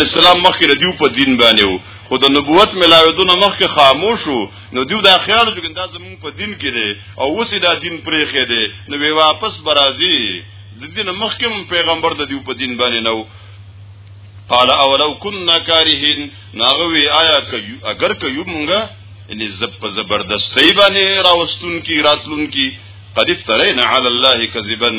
اسلام مخکې د دیو په دین باندې وو خو د نبوت ملاویدونه مخکې خاموش وو نو دیو دا خیال چې دا زمون په دین کې دی او اوس دا دین پرې خې دی نو وی واپس برازي د دین مخکې پیغمبر د دیو په دین باندې نو قال اولو كنا كارهين ناغوي آیا کيو اگر کيو مونږه ان زب په زبردستۍ باندې راوستون کی راتلون کی قد افترینا علی الله کذبا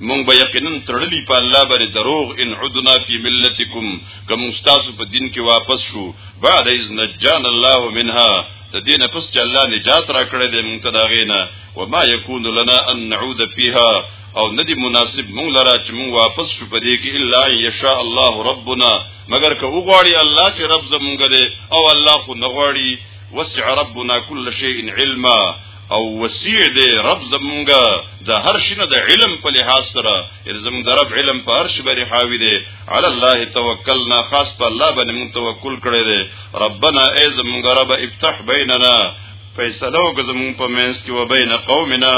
مونږ به یقینا تړلی په الله باندې دروغ ان عدنا فی ملتکم کوم تاسو په دین کې واپس شو بعد اذ نجان الله منها د دین پس چې الله نجات را کړی د مونږ ته دا غینا و ما یکون لنا ان نعود فیها او ندی مناسب مونږ لرا چې مونږ واپس شو په دې کې الا یشاء الله ربنا مگر که وغواړي الله چې رب زمونږ دی او الله خو نه غواړي وسع ربنا كل شيء علما او وسیع دی رب زمونږه د هر شنه د علم په لحاظ سره زمونږ د رب علم په هر شي باندې حاوی دی علی الله توکلنا خاص په الله باندې مونږ توکل کړی دی ربنا ای زمونږ رب افتح بیننا فیصله وکړه زمونږ په منځ کې و بین قومنا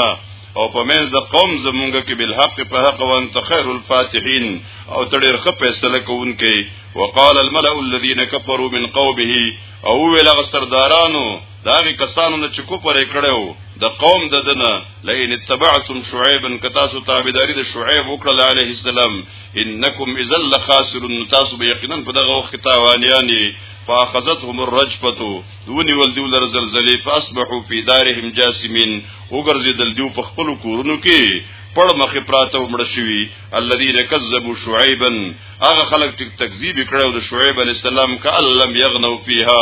او په منځ د قوم زمونږ کې بل حق په حق او انت خیر الفاتحین او تړیر خپ فیصله کوونکې وقال الملأ الذين كفروا من قومه او ویل غسردارانو دا غي کسانو نه چکو پرې کړو د قوم د دنه لئن اتبعتم شعيبا کتاسو تابعداري د شعيب وکړه عليه السلام انکم اذا لخاسرون تاسو به یقینا په دغه وخت تاوانياني فاخذتهم الرجفه دونی ول دیو لر زلزلې فاصبحوا في دارهم جاسمين وګرځیدل دیو په خپل کورونو کې پړ مخې پراته ومړ شوی الذين كذبوا شعيبا هغه خلک چې تکذیب کړو د شعیب علی السلام کعلم یغنو فیها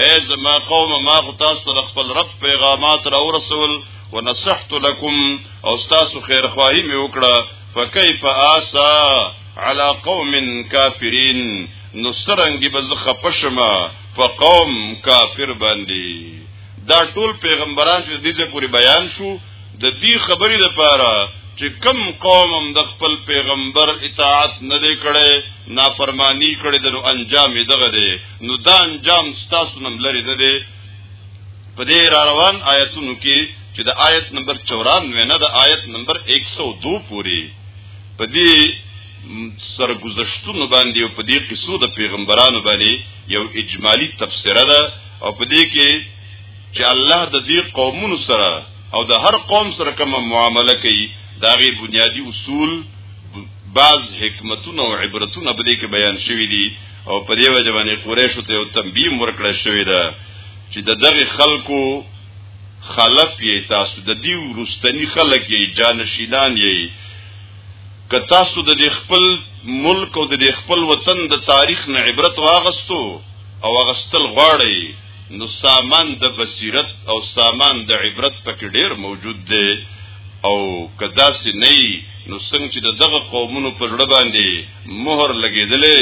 اے زما قوم ما خو تاسو ته خپل رب پیغامات را ورسول ونصحت لكم او تاسو خیر خواهی می وکړه فكيف آسا على قوم كافرين نو سرنګي بز خپشما په قوم کافر باندې دا ټول پیغمبران چې دې پوری بیان شو د دې خبرې لپاره چې کم قوم هم د خپل پیغمبر اطاعت نه دی کړي نافرمانی کړي د انجام دغه دی نو دا انجام ستاسو نم لري نه دی په دې را روان آیتونو کې چې د آیت نمبر 94 نه د آیت نمبر 102 پورې په دې سرګذشتونو باندې او په دې قصو د پیغمبرانو باندې یو اجمالی تفسیره ده او په دې کې چې الله د دې قومونو سره او د هر قوم سره کومه معامله کوي دا غي بنیادی اصول بعض حکمتونه او عبرتونه په دې کې بیان شوي دي او په دې وجه باندې قریشو ته یو تنبیه ورکړل شوې ده چې د دغه خلکو خلف یې تاسو د دې ورستنی خلک یې جانشینان یې که تاسو د خپل ملک او د خپل وطن د تاریخ نه عبرت واغستو او واغستل غواړئ نو سامان د بصیرت او سامان د عبرت پکې ډیر موجود دی او کدا سي نه نو څنګه چې دغه قومونو پر لړ باندې مهر لګیدلې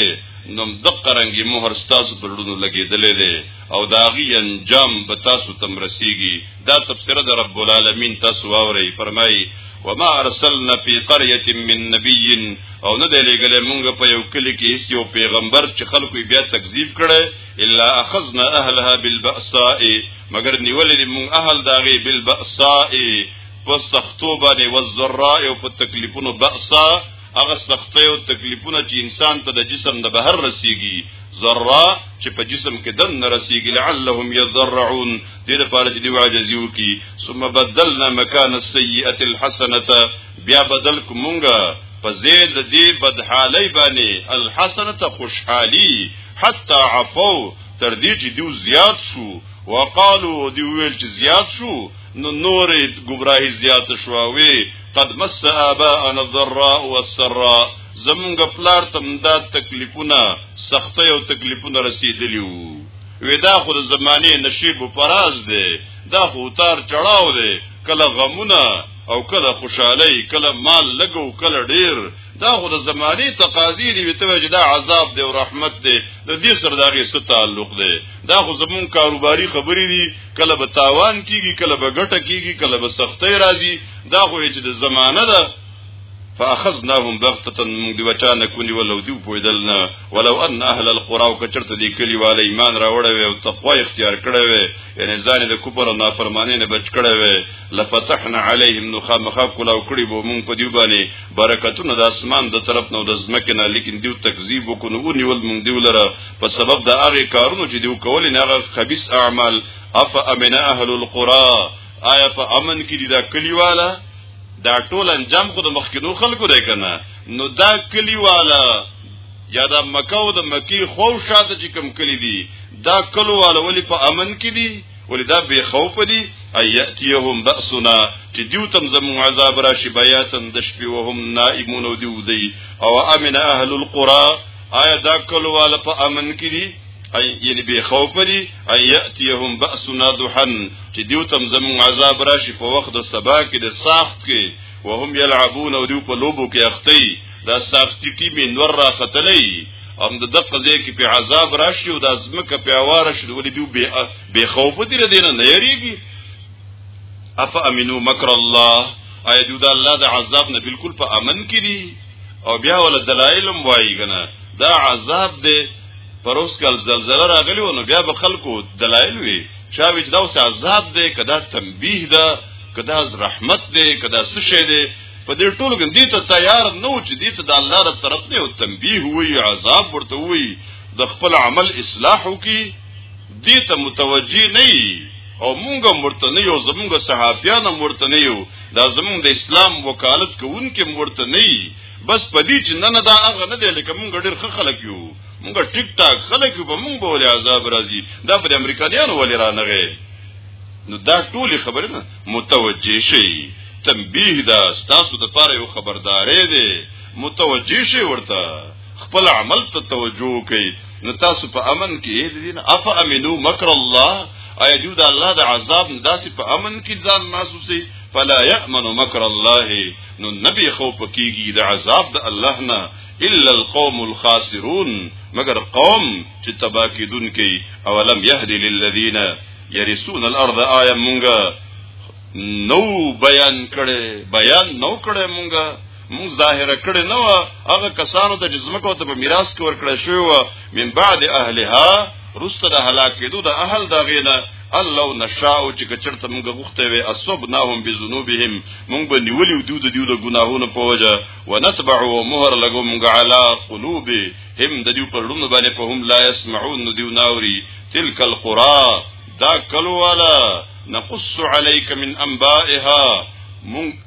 نو دقه رنګي مهر ستاسو پر لونو لګیدلې ده او داغي انجام به تاسو تم رسیږي دا تفسیر د رب العالمین تاسو واوري فرمایي وما ارسلنا فی قريه من نبی او نه دی لګلې مونږ په یو کلی کې هیڅ یو پیغمبر چې خلکو بیا تکذیب کړي الا اخذنا اهلها بالباساء مگر نیولې مونږ اهل داغي بالباساء په سختو باندې وزراء او په تکلیفونو باسا هغه سختۍ او تکلیفونه چې انسان ته د جسم د بهر رسیږي ذره چې په جسم کې دن نه رسیږي لعلهم يذرعون دې لپاره چې دی عاجزي وکي ثم بدلنا مكان السيئه الحسنه بیا بدل کومګه په زید دې بدحالي باندې الحسنه خوشحالي حتا عفو تر دې چې دیو زیات شو وقالو دی ویل چې زیات شو نو نورې گمراهي زیات شو وی قد مس آباءنا الضراء والسراء زمونږ پلار تم دا تکلیفونه سخته او تکلیفونه رسیدلیو ودا خو د زمانه نشیب و فراز دی دا خو تار چړاو دی کله غمونه او کله خوشحالی کله مال لګو کله ډیر دا خو د زمانه تقاضی دی وته چې دا عذاب دی او رحمت دی د دې سره دغه ست تعلق دی دا خو زمون کاروباری خبرې دي کله به تاوان کیږي کله به ګټه کیږي کله به سختۍ راځي دا خو چې د زمانه ده فاخذناهم بغتة من دی بچانه کونی ولو دی پویدل نه ولو ان اهل القرى وکچرته دی کلی والے ایمان راوړې او تقوا اختیار کړې وې یعنی ځان د کوپر او نافرمانی نه بچ کړې وې لفتحنا عليهم نخا مخاف کلا او کړي بو مونږ په دی باندې برکتونه د اسمان د طرف نو د زمکه نه لیکن دیو تکذیب وکونو نیول مونږ دی ولره په سبب د هغه کارونو چې دوی کول نه هغه خبيث اعمال اف امن اهل القرى آیا په امن کې دي دا کلیواله دا ټول انجام خو د مخکینو خلکو دی کنه نو دا کلیواله یا دا مکه او د مکی خو شاته چې کم کلی دي دا کلیواله ولی په امن کې دي ولی دا بے خوف دي اياتيهم باسنا چې دیو تم زمو عذاب راشي بیاتن د شپې وهم نائمون او دیو دی او امن اهل القرى آیا دا کلواله په امن کې دي ای یعنی به خوف لري ای یاتیهم باسنا ضحن چې دیو تم زمون عذاب راشي په وخت د سبا کې د ساخت کې وهم یلعبون او دیو په لوبو کې اختی دا ساختی ټیم نور را ختلې ام د دغه ځای کې په عذاب راشي او د ازمکه په اوار شي ولې دیو به به خوف دي لدینه نه یریږي اف امنو مکر الله ایا دیو د الله د عذاب نه بالکل په امن کې دي او بیا ول دلایلم وایي کنه دا عذاب دی پروس کال زلزلہ راغلی و نو بیا به خلکو دلایل وی شاوچ دا اوس عذاب دی کدا تنبیه ده کدا رحمت دی کدا سشه دی په دې ټولو کې دې ته تیار نه و چې دې ته د الله تر طرف نه او تنبیه وی عذاب ورته وی د خپل عمل اصلاح وکي دې ته متوجي نه او مونږ مرته نه یو زمونږ صحابیان مرته نه یو دا زمونږ د اسلام وکالت کوونکې مرته نه بس پدې چې نه نه دا هغه نه دی لکه مونږ ډېر خلک یو مونږ ټیک ټاک خلک یو به مونږ بولې عذاب راځي دا پر امریکایانو ولې را نغې نو دا ټول خبره نه متوجي شي تنبیه دا ستاسو د پاره یو خبردارې دی متوجي شي ورته خپل عمل ته توجه کوي نو تاسو په امن کې دین اف امنو مکر الله اي جو د الله د عذاب داسې په امن کې ځان محسوسي فلا يأمن مکر الله نو نبي خوف کیږي د عذاب د الله نه الا القوم الخاسرون مگر قوم چې تبا کیدونکي او لم يهد للذين يرثون الارض آية مونږه نو بیان کړي بیان نو کړي مونږه مون ظاهر کړي نو هغه کسانو ته جسمکو ته په میراث کې ورکړی شو من بعد اهلها رسته د هلاکېدو د اهل دا غینا الله نشاء چې کچرته موږ غوښته وي اصبناهم بذنوبهم موږ به نیولې دوی د دیو د ګناهونو په وجه ونتبع ومهر لګو موږ علا قلوب هم د دیو پر لوم باندې په هم لا يسمعون دیو ناوري تلک القرى دا کلو والا نقص عليك من انبائها موږ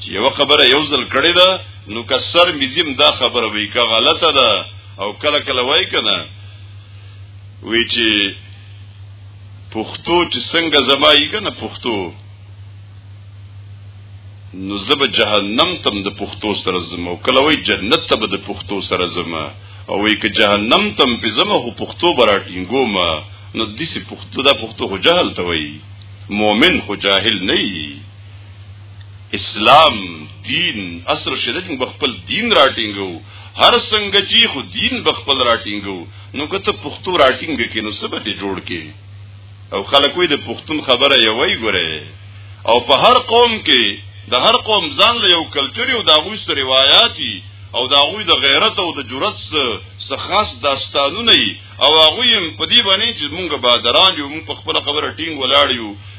چې یو خبره یو ځل کړی دا نو کسر میزیم دا خبره وی که غلطه ده او کله کله وای کنه وی چې پښتو چې څنګه زما یې کنه پښتو نو زب جهنم تم د پښتو سره زما او کله وی جنت ته به د پښتو سره زما او وی که جهنم تم په زما خو پښتو براټینګو ما نو دیسی پښتو دا پښتو خو جهل ته وی مؤمن خو جاهل نه اسلام دین اصل شریعت موږ خپل دین راټینګو هر څنګه چې خو دین بخپل راټینګو نو که ته پښتو راټینګ کې نو سبت جوړ کې او خلک وي د پښتون خبره یې وای ګره او په هر قوم کې د هر قوم ځان له یو کلچر او داغوی سره روایتي او داغوی د غیرت او د جرأت سره خاص داستانونه او هغه یې په دې باندې چې مونږ بادران یو مونږ په خپل خبره ټینګ ولاړ یو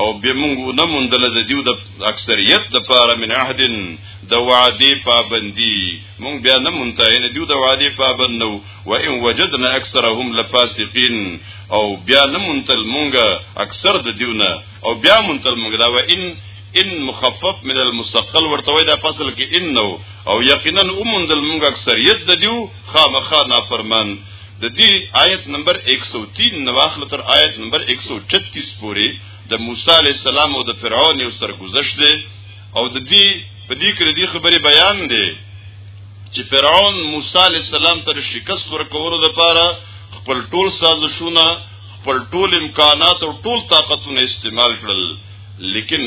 او به موږ نه مونډل د دیو د اکثریت د پاره من عهدن د وعده پابندي موږ بیا نه مونته ان دیو د وعده پابند نو و ان وجدنا اکثرهم لفاسقین او بیا نه مونتل مونږه اکثر د دیونه او بیا مونتل مونږ دا و ان ان مخفف من المثقل ورته وای دا فصل کې ان او یقینا اومندل مونږ اکثریت د دیو خامخا نافرمان د دې آیت نمبر 103 نواخل تر آیت نمبر 136 پورې د موسی علی السلام او د فرعون یو سرګذشت دی او د دې په دې کې د خبرې بیان دی چې فرعون موسی علی السلام تر شکست ورکولو لپاره خپل ټول سازشونه خپل ټول امکانات او ټول طاقتونه استعمال کړل لیکن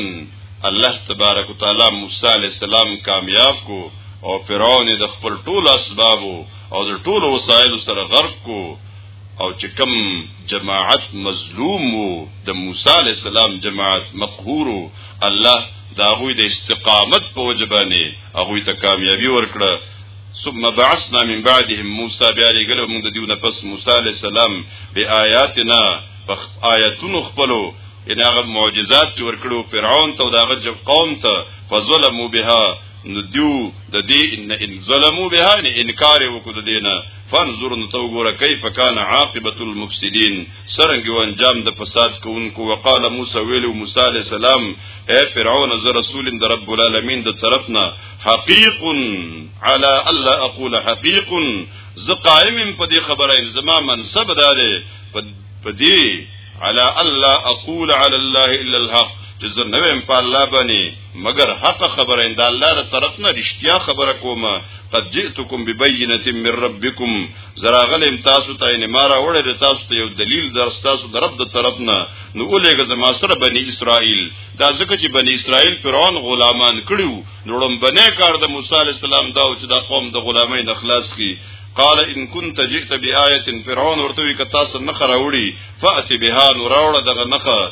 الله تبارک وتعالى موسی علی السلام کامیاب کو او فرعون د خپل ټول اسبابو او د ټولو وسایلو سره غرق کو او چې کم جماعت مظلوم وو د موسی علی السلام جماعت مقهور الله دا غوی د استقامت په وجبانه هغه ته کامیابی ورکړه ثم بعثنا من بعدهم موسی بیا لګل موږ د دیونه پس موسی علی السلام بی آیاتنا آیاتونو خپلو ان هغه معجزات چې ورکړو فرعون ته او داغه قوم ته فظلموا بها نو دیو د دې ان ان ظلمو به ان انکار وکړو د دینه فانظر نو تو ګوره کیف کان عاقبت المفسدين سرنګ و انجام د فساد کوونکو وقال موسی ویل موسی علی السلام اے فرعون ز رسول د رب العالمین د طرفنا حقیق علی الا اقول حقیق ز قائم په دې خبره زما منصب ده په دې علی الا اقول علی الله الا الحق چې زه نوم په الله باندې مگر حق خبره اند الله تر طرف نه رښتیا خبره کومه قد جئتکم ببینه من ربکم زراغل امتاسو ته ان ما را وړه تاسو ته یو دلیل در تاسو در رب د طرف نه نو اولېګه زما سره بنی اسرائیل دا ځکه چې بنی اسرائیل فرعون غلامان کړیو نوړم بنه کار د موسی علی السلام دا چې دا قوم د غلامۍ نه خلاص کی قال ان كنت جئت بآيه فرعون ورته وی کتا سن خراوړي فاتي بها نور اور دغه نخه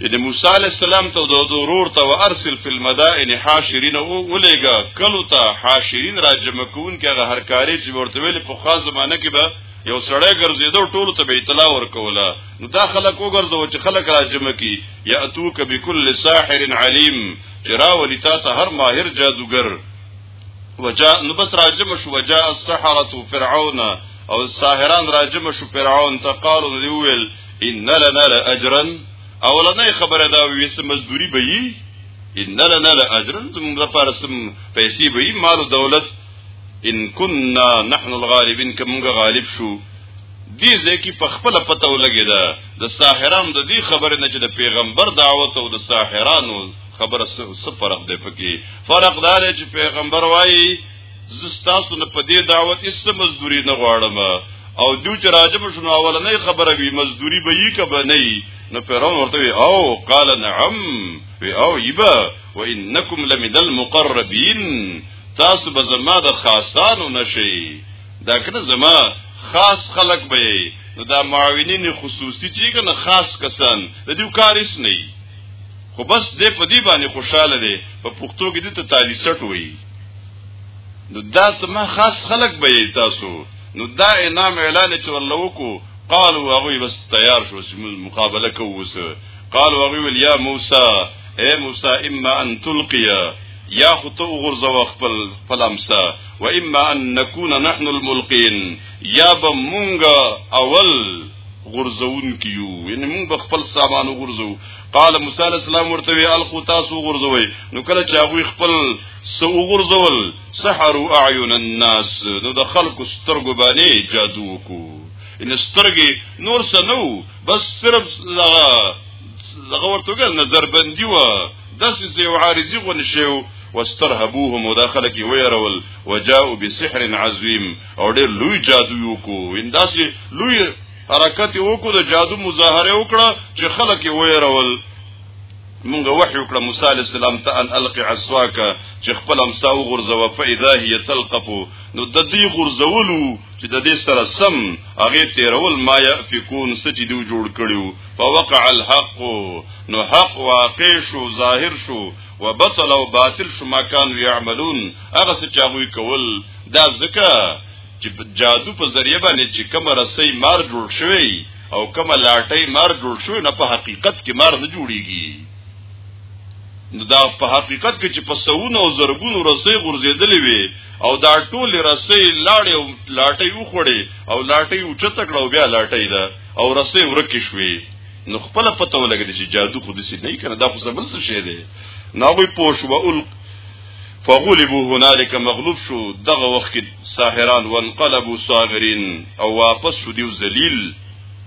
یعنی موسی علی السلام ته د ضرور ته وارسل فی المدائن حاشرین او ولېګا کلو ته حاشرین را جمع کون کې هغه هرکاري چې ورته ویل په خاص زمانه کې به یو سړی ګرځیدو ټول ته به اطلاع ورکولا نو دا خلک وګرځو چې خلک را جمع کی یاتوک بكل ساحر علیم چې راولي تا ته هر ماهر جادوګر وجاء نو بس راجم شو وجاء السحرة فرعون او ساحران راجم شو فرعون ته قالو دی ویل ان لنا لاجرا اولنې خبره دا ویسته مزدوري به یي ان لنا لاجرا زموږ لپاره سم پیسې به یي مال او دولت ان كنا نحن الغالبين کومګه غالب شو دې ځکه په خپل پته ولګی دا د ساحران د دې خبره نه چې د پیغمبر دعوت او د ساحرانو خبره څه فرق دی پکې فرق دا دی چې پیغمبر وایي زستاسو نه په دې دعوت هیڅ مزدوري نه غواړم او دوی چې راجم شنو اولنې خبره وی مزدوري به یې کبه نه نو پیران ورته وی او قال نعم وی او یبا وانکم لمن المقربین تاسو به زما د خاصانو نشي دا کنه زما خاص خلق به نو دا معاونین خصوصي چې کنه خاص کسان د دې کاریس نه خو بس دې په دې باندې خوشاله دی په پښتو کې دې ته تالي سټ وایي نو دا ما خاص خلق به تاسو نو دا انعام اعلان چې ورله وکړو قالو هغه بس تیار شو چې مقابله کوو سره قالو هغه ول یا موسی اے موسی اما ان تلقیا یا خطو غرزو خپل خپل امسا و اما ان نكون نحن الملقين یا به مونږ اول غرزون کیو یعنی مونږ خپل سامان غرزو قال موسی علیہ السلام ورته وی الخو تاسو غرزوي نو کله چې هغه خپل سو غرزول سحروا اعین الناس نو د خلکو سترګو باندې جادو کو ان سترګې نور څه نو بس صرف لغه لغه ورته نظر بندي و داسې یو عارضی غون شیو واسترهبوهم مداخله کی ويرول وجاءوا بسحر عظیم او ډېر لوی جادو کو انداسې لوی حرکت وکړو د جادو مظاهره وکړه چې خلک یې ويرول مونږ وحی وکړه موسی علی السلام ته ان الق عصاک چې خپل امسا وغورځوه فاذا هي تلقف نو د دې غورځولو چې د دې سره سم هغه تیرول ما یفکون سچې دی جوړ کړیو فوقع الحق نو حق واقع شو ظاهر شو وبطل او باطل شو ما كانوا يعملون هغه څه چې هغه کول دا ځکه چې په جادو په ذریعہ باندې چې کوم رسۍ مار جوړ شوی او کوم لاټۍ مار جوړ شوی نه په حقیقت کې مار نه جوړیږي نو دا په حقیقت کې چې په سونو او زرګونو رسۍ غورځېدلې وي او دا ټول رسۍ لاړې او لاټۍ وخوړې او لاټۍ اوچته کړه او بیا لاټۍ ده او رسۍ ورکې شوې نو خپل پته ولګی چې جادو خو دسی نه کنه دا خو زبل څه شه دی نو وی پوښ و فغلبوا هنالك مغلوب شو دغه وخت کې ساحران وانقلبوا صاغرين او واپس شو دیو ذلیل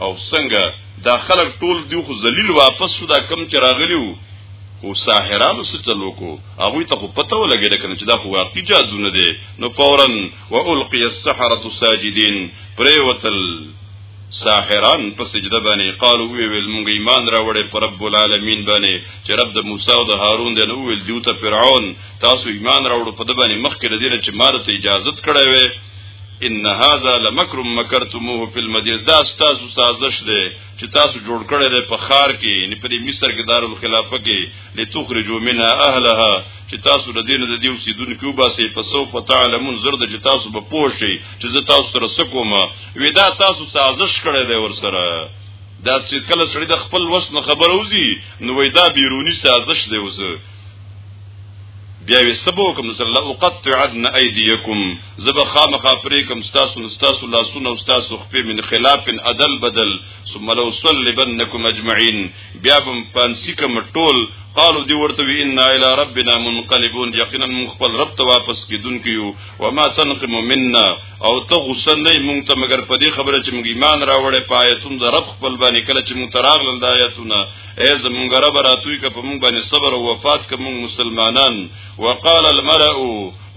او څنګه دا خلک ټول دیو خو ذلیل واپس شو دا کم چې راغلیو او ساحرانو څه چلو کو هغه ته خو پته ولګی دا کنه چې دا خو واقعي جادو نه دی نو فورن والقي السحرة ساجدين پریوتل ساحران په سجده باندې قالو وی ویل مونږ ایمان راوړې پر رب العالمین باندې چې رب د موسی او د هارون دی نو ویل دیو ته فرعون تاسو ایمان راوړو په د باندې مخکې د دې چې مارته اجازه کړې وې ان هاذا لمکر مکرتموه فی المدینه دا تاسو سازش دی چې تاسو جوړ کړی دی په خار کې یعنی په مصر کې دارالخلافه کې لتخرجوا منها اهلها چې تاسو د دین د دیو سیدونکو باسي په سو په تعلمون زرد چې تاسو به پوښي چې زه تاسو سره سکوما ودا تاسو سازش کړی دی ور سره دا چې کله سړی د خپل وس نه خبر اوزي نو وای دا بیرونی سازش دی اوس بیا وي سبو کوم صلی الله اقطعن ايديكم زب خامخ افريكم استاس استاس لاسونه استاس خفي من خلاف عدل بدل ثم لو صلبنكم اجمعين بیا بم پانسی کم ټول قالو دی ورته وی ان الى ربنا منقلبون یقینا من خپل رب ته واپس کیدون کیو وما تنقم منا او ته غسن نه مونږ ته مگر په دې خبره چې مونږ ایمان راوړې پایتون د رب خپل باندې کله چې مونږ تراغل د آیتونه ای زمونږ رب راتوي که په مونږ باندې صبر او وفات که مونږ مسلمانان وقال الملأ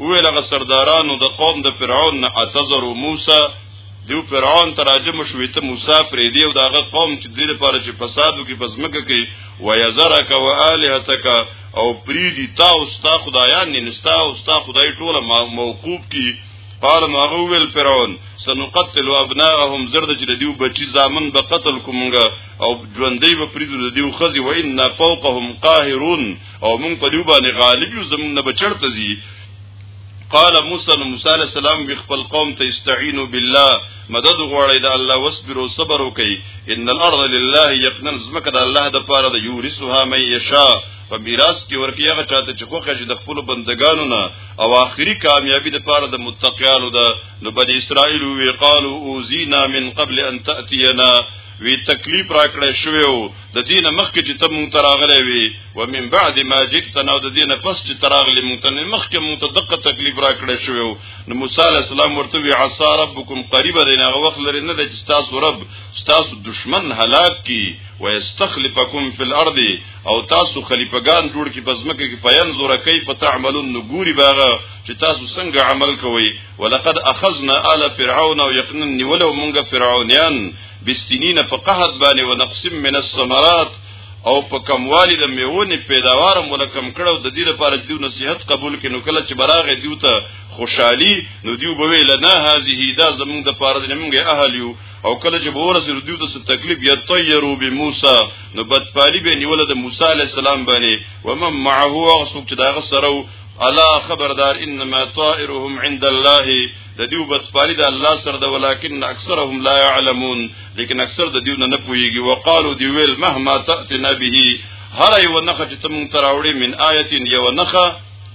ویل غسردارانو د قوم د فرعون اتذر موسی دیو فرعون تراجم شوې ته موسی پرې دی او داغه قوم چې دې لپاره چې فسادو کې بزمکه کوي و یزرک و الہتک او پریدی تا او ستا خدایان نه نستا او ستا خدای ټوله موقوف کی قال ما غوول فرعون سنقتل ابناءهم زرد چې دیو بچی زامن به قتل کومګه او ژوندۍ به پریدو دیو خزي و ان فوقهم قاهرون او مونږ په دیو باندې غالب یو زمونږ نه بچړتزي قال موسی نو موسی علیہ السلام وی خپل قوم ته استعینوا بالله مدد غواړی د الله واصبروا صبر وکي ان الارض لله یقینا زمکه د الله د پاره د یورثها من یشاء په میراث کې ورکی هغه چاته چې خوخه چې د خپل بندگانو نه او آخري کامیابی د پاره د متقیانو ده نو بنی اسرائیل وی قالوا اوزینا من قبل ان تاتینا وی تکلیف راکړې شوو د دینه مخکې چې تم تراغلې وی ومن بعد ما جئتنا د دینه پس چې تراغلی مونږ ته مخکې مونږ ته دغه تکلیف راکړې شوی نو موسی علی السلام ورته وی عسى ربکم قریبا دین هغه وخت لري نه چې تاسو رب تاسو دشمن هلاک کی ويستخلفکم فی الارض او تاسو خلیفګان جوړ کی بزمکه کې فینظر کیف تعملون نګوري باغه چې تاسو څنګه عمل کوئ ولقد اخذنا آل فرعون ويقنا نیولو مونږ فرعونیان بسنین فقهت باندې ونقسم من الثمرات او په کموالی د میوونی پیداوار هم ولکم کړو د دې لپاره چې دیو نصیحت قبول کړي نو کله چې براغه دیو ته خوشحالي نو دیو به ویل نه هذه دا زمونږ د پاره د موږ اهل یو او کله چې به ورسره دیو ته تکلیف یا طیرو به موسی نو بدپالی به نیول د موسی علی السلام باندې ومن معه هو څوک چې دا غسرو الا خبردار انما طائرهم عند الله د دیو بسپاری د الله سره د ولکن اکثرهم لا يعلمون لیکن اکثر د دیو نه پويږي وقالو دی ویل مهما تاتنا به هر یو نخه چې تم تراوړي من آیت یو نخه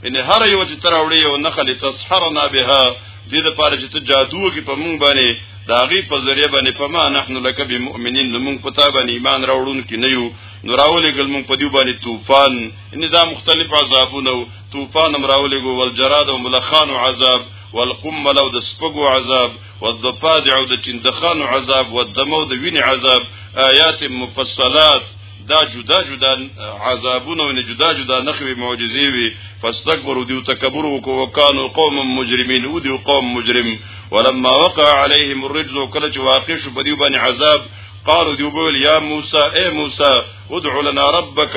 ان هر یو چې تراوړي یو نخه لتسحرنا بها دې د پاره چې ته جادو کې په مونږ باندې داغي په ذریعہ باندې فما نحنو لك بمؤمنین موږ پتا باندې ایمان راوړون کې نه یو نو راولې ګل موږ په دی باندې طوفان ان دا مختلف عذابونه طوفان امراولې گو والجراد او ملخان عذاب والقمل او د سپګو عذاب والضفادع او د چندخان عذاب والدمو د وین عذاب آیات مفصلات دا جدا جدا عذابونه او جدا جدا نخوي معجزي وي فاستكبروا دي وتكبروا وكانوا قوما مجرمين ودي قوم مجرم ولما وقع عليهم الرجز وكلج واقش بديو بني عذاب قالوا دي بول يا موسى اي موسى ادع لنا ربک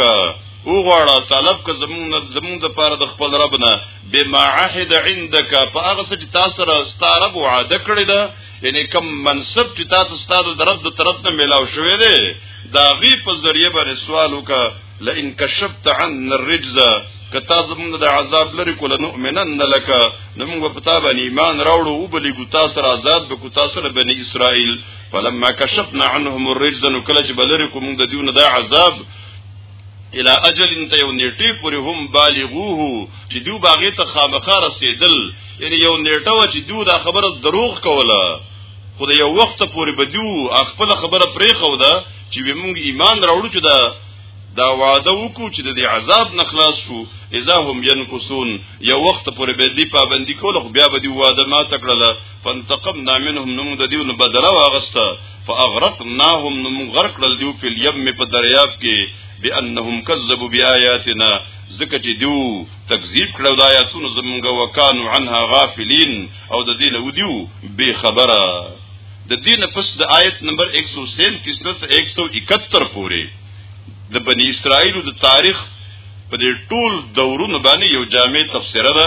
او غواړه طلب که زمون زمون د پاره د خپل رب نه بما عهد عندك فاغه څه چې تاسو سره ستاره وعده کړی ده یعنی کم منصب چې تاسو ستاسو د رب د طرف نه ملاو شوې ده دا غي په ذریعہ باندې سوال وکړه لئن کشفت عنا الرجز کتا زمونږ د عذاب لري کول نو منن لك نو موږ په تا باندې ایمان راوړو او بلی ګو تاسو آزاد به کو تاسو بنی اسرائیل فلما كشفنا عنهم الرجز نو کله چې بلری کوم د دیونه دا عذاب الى اجل انت یو نیټی پورې هم بالغوه چې دیو باغې ته خامخا رسیدل یعنی یو نیټه و چې دیو دا خبره دروغ کوله خو د یو وخت پورې بدیو خپل خبره پرې خو ده چې موږ ایمان راوړو چې دا دا وعده وکړو چې د دې عذاب نه خلاص شو اذا هم ينقصون یو وخت پورې به دې پابندي کول خو بیا به دې وعده ما تکړه فانتقمنا منهم نو موږ د دیو نه بدلا واغسته فاغرقناهم نو موږ غرق کړل دیو په الیم په دریاب کې بانهم کذبوا بیااتنا ځکه چې دیو تکذیب کړو د آیاتونو زمونږ وکانو عنها غافلین او د دې له دیو بے خبره د دین پس د آیت نمبر 137 نه 171 پورې د بنی اسرائیل د تاریخ په دې ټول دورونو باندې یو جامع تفسیر ده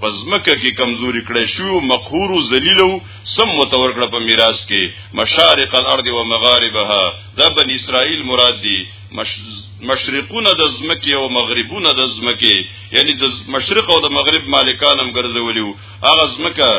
پزمکه کې کمزوري کړي شو مقهور او ذلیل او سم متور کړ په میراث کې مشارق الارض و مغاربها دا بن اسرائیل مراد دي مش... مشرقونه د زمکه او مغربونه د زمکه یعنی د مشرق او د مغرب مالکان هم ګرځولي او هغه زمکه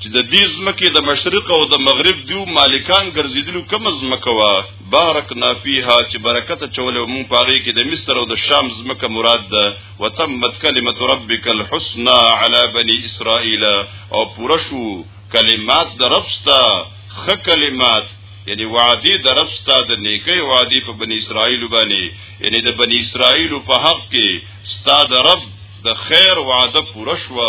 چې د دې زمکه د مشرق او د مغرب دیو مالکان ګرځیدلو کوم زمکه وا بارک نافیها چې برکت چولې مونږ پاره کې د مصر او د شام زمکه مراد ده وتمت کلمت ربک الحسنى على بني اسرائيل او پوره شو کلمات د ربستا خ کلمات یعنی وعده د ربستا د نیکی وعده په بنی اسرائیل باندې یعنی د بنی اسرائیل په حق کې ستا د رب د خیر وعده پوره شو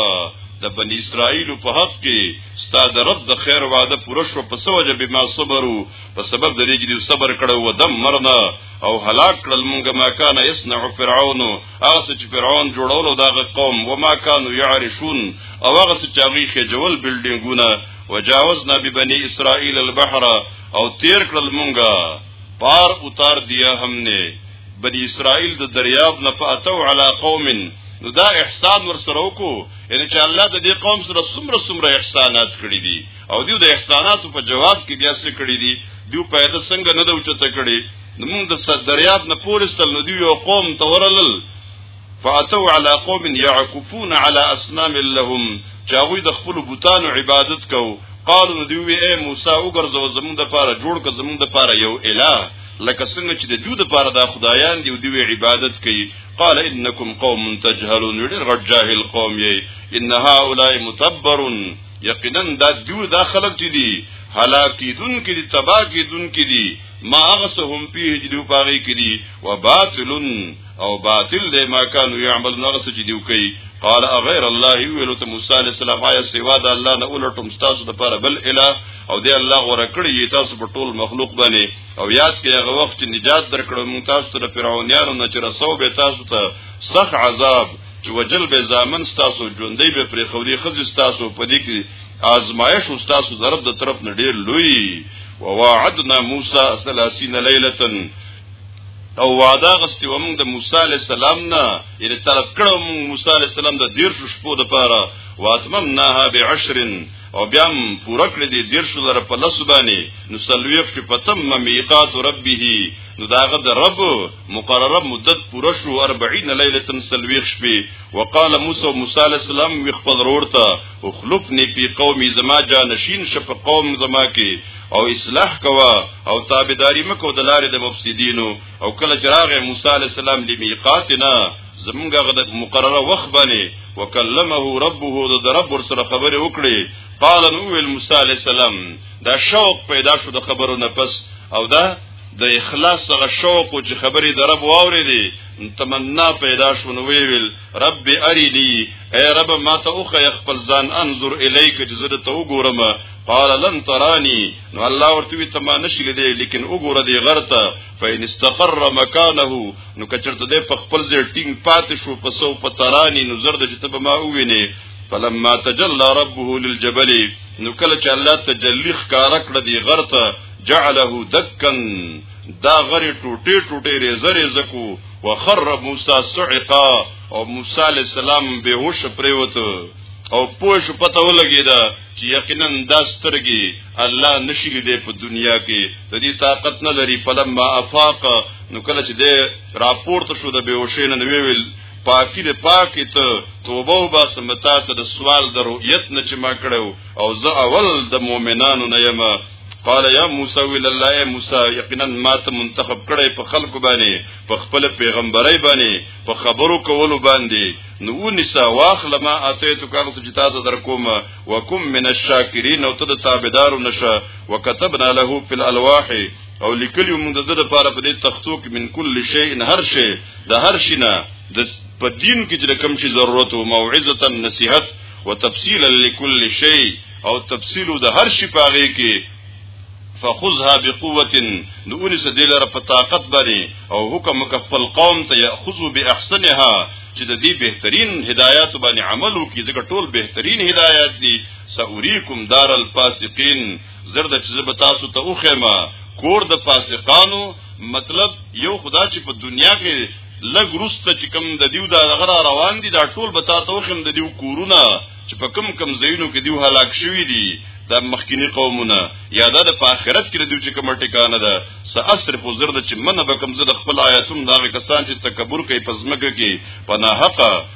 د بنی اسرائیل په حق کې ستا د رب د خیر وعده پوره شو په سوجه به ما صبرو په سبب د دې چې دوی صبر کړو او دمرنا او هلاک کړل موږ ما کان یصنع فرعون هغه چې فرعون جوړولو دغه قوم و ما کانوا یعرشون او هغه چې هغه کې جوړ بلډینګونه وجاوزنا ببني اسرائيل البحر او تیر کړل موږ پار اتار دیا همنه بني اسرائيل د دریاب نه فاتو علی قوم نو دا احسان ور سره وکړو ان چې الله د دې قوم سره څومره څومره احسانات کړی دي او دیو د احساناتو په جواب کې بیا څه کړی دي دیو پیدا څنګه نه دوچته کړی نو موږ د صدریاب نه پورستل نو دیو یو قوم تورل فاتو علی قوم يعكفون علی اصنام لهم چاوی د خپل بوتانو عبادت کو قالو نو دیو اے موسی وګرځو زمون د پاره جوړ ک زمون د پاره یو الہ لکه څنګه چې د جو د پاره د خدایان دی او دی عبادت کوي قال انکم قوم تجهلون ډیر غټ جاهل قوم یې ان هؤلاء متبرون یقینا دا دیو دا خلق چې دي هلاکی دن کې دي تبا کې دن کې دي ما اغسهم فيه چې دیو پاغي کې دي وباطلن او باطل دې ما كانوا يعملون اغس چې دیو کوي قال غیر الله ویلو ته موسی علیہ السلام آیا سوا د الله نه ولټم تاسو د پر بل اله او دی الله غره کړی تاسو په ټول مخلوق باندې او یاد کې هغه وخت نجات درکړو مونږ تاسو ته فرعونانو نه چې رسو به تاسو ته سخت عذاب چې وجل به زامن ستاسو ژوندۍ به پرې خوري خزي ستاسو په دې کې آزمایش ستاسو ضرب د طرف نه ډیر لوی وواعدنا موسی 30 ليله او وعده غستې و موږ د موسی علی السلام نه یعنی طرف کړو موږ موسی علی السلام د دیر شپو د پاره واتممناها بعشر او بیا پوره کړې دي دیر شو لره په لس باندې نو سلویف چې پتم میقات ربه نو داغه د رب مقرره مدت پوره شو 40 ليله سلويخ شپې وقال موسی موسی عليه السلام وي خپل ورته اخلفني في قومي زما جا نشین شپ قوم زما کې او اصلاح کوا او تابعداري مکو د لارې د مفسدينو او کله چراغ موسی عليه السلام لمیقاتنا زمونږ غد مقرره وخت باندې وکلمه ربه د رب سره خبرې وکړي قال نو موسی عليه السلام دا شوق پیدا شو د خبرو نه پس او دا د اخلاص څخه شوق او چې خبرې د رب واورې دي تمنا پیدا شو نو ویل رب ارینی اے رب ما ته اوخه خپل ځان انظر الیک چې زه ته وګورم قال لن ترانی نو الله ورته وی تما نشی لیدې لیکن وګوره دی غرته فین استقر مکانه نو کچرته دې په خپل ځای ټینګ پاتې شو پسو په ترانی نو زرد چې ته ما ووینې فلما تجلى ربه للجبل نو کله چې الله تجلی ښکارا کړ دی غرته جعله دکن دا غری ټوټه ټوټه ریزه ریزه کو وخر موسی صعقا او موسی علی السلام به وش پریوت او پوش پته ولګی دا چې یقینا دا سترګي الله نشي لیدې په دنیا کې د دې طاقت نه لري فلما افاق نو کله چې دې راپورته شو د بیوشین نو ویل پاکی د پاکی ته توبه او باسم تا ته د سوال د رؤیت نه چې ما کړو او زه اول د مؤمنانو نه یم قال یا موسی ویل الله یا موسی یقینا ما ته منتخب کړی په خلق باندې په خپل پیغمبري باندې په خبرو کولو باندې نو نسا واخل ما اتیتو کاغه چې تاسو در کوم وکم من الشاکرین او ته د تابعدارو نشه وکتبنا له فی الالواح او لیکلی موږ د دې لپاره په دې تختو کې من کل شی ان هر شی د هر شی نه د په دین کې چې کوم شي ضرورت او موعظه نصيحت وتفصيلا لكل شيء او تفصيل د هر شي پاغه کې فخذها بقوه دونی سدیل را په طاقت باندې او حکم کفل قوم ته یاخذو باحسنها چې د دې بهترین هدایات باندې عمل وکړي ځکه ټول بهترین هدایات دي سوریکم دار الفاسقین زرد چې زب تاسو ته اوخېما کور د فاسقانو مطلب یو خدا چې په دنیا کې لګ روسته چې کم د دیو دا غره روان دي دا ټول به تاسو اوخم د دیو کورونه چې په کم کم زینو کې دیو هلاک شوی دي د مخکینی قومونه یا د په آخرت کې دوی چې کوم ټکانه ده ساسر په زرد چې منه به کوم زړه خپل آیاتون دا کسان چې تکبر کوي په ځمکه کې پناه حق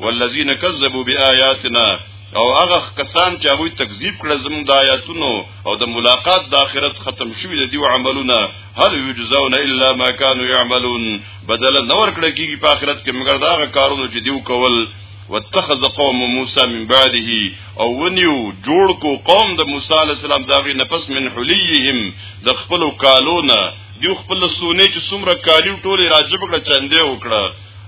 والذین کذبوا بآیاتنا او هغه کسان چې هغه تکذیب کړل زموږ د آیاتونو او د ملاقات د آخرت ختم شوی د دیو عملونه هل یجزون الا ما كانوا يعملون بدل نور کړه کیږي په آخرت کې مګر دا هغه کارونه چې دیو کول واتخذ قوم موسی من بعده او ونیو جوړ کو قوم د موسی علی السلام داغي نفس من حلیهم د خپل کالونه دیو خپل سونه چې څومره کالیو ټوله راجب کړه چنده وکړه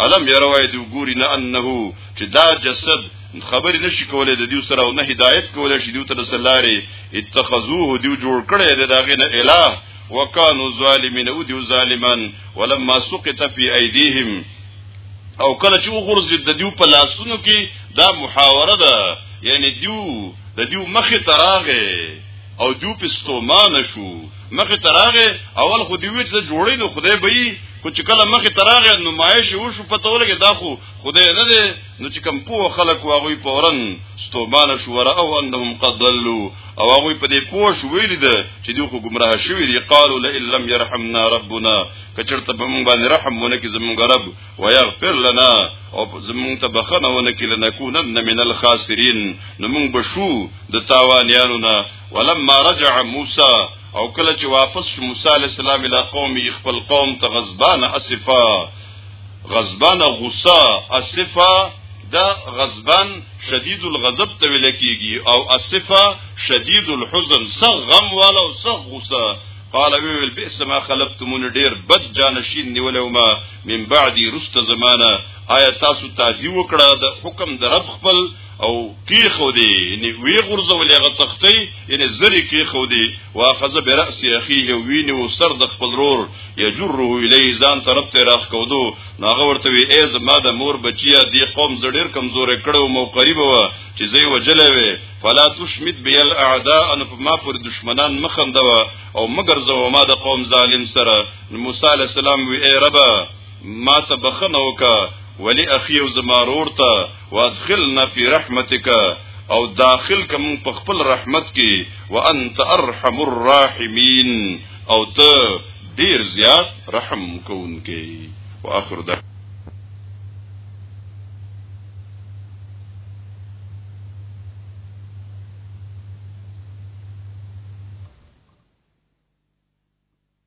علم يروي دی ګوري نه انه چې دا جسد خبر نشي کولای د دې سره او نه هدایت کولای شي دوی ته سلاري اتخذوه دی جوړ کړي د داغه نه الہ وکانو ظالمین او دیو ظالمان ولما سقط فی ایدیهم او کله چې وګورځي د دیو په لاسونو کې دا محاوره ده یعنی دیو د دیو مخه تراغه او دیو پستومان شو مخه تراغه اول خو دیو چې جوړې نو خدای به خو چې کله مخې تراغه نمایش وشو پته ولګي دا خو خدای نه دی نو چې کم پوه خلک واغوي پورن ستوبانه شو ور او انهم قد ضلوا او هغه په دې پوه شو ویل دي چې دوی خو گمراه شوی دي قالوا لئن لم يرحمنا ربنا کچرته به موږ باندې رحم ونه کی زمونږ رب ويغفر لنا او زمونږ ته بخنه ونه کی لنکونن من الخاسرین نو موږ بشو د تاوانیانو نه ولما رجع موسی او کله چې واپس شو موسی علی السلام اله قوم خپل قوم ته غضبان اسفا غضبان غصه اسفا دا غضبان شدید الغضب ته ویل کیږي او اسفا شدید الحزن سغ غم والا او سغ غصه قال ویل بئس ما خلفتمون ډیر بد جانشین نیولو ما من بعدی رست زمانہ آیا تاسو تازی وکړه د حکم در خپل او کی خو دی یعنی وی غرزول هغه تختی یعنی زری کی خو دی واخذ براس اخیه ویني او سر د خپل رور یجره الی ځان طرف ته راخ کودو ناغه ورته وی ای زما د مور بچیا دی قوم زړیر کمزور کړو مو قریب و چې زی وجلې وی فلا تشمت بی الاعداء ان ما پر دشمنان مخندوا او مگر زو ما د قوم ظالم سره موسی علی السلام وی ای ربا ما ته بخنه وکا ولی اخی او زما رور ته وادخلنا فی رحمتک او داخل کوم په خپل رحمت کې وانت ارحم الراحمین او ته ډیر زیات رحم کوونکې واخر دعوانا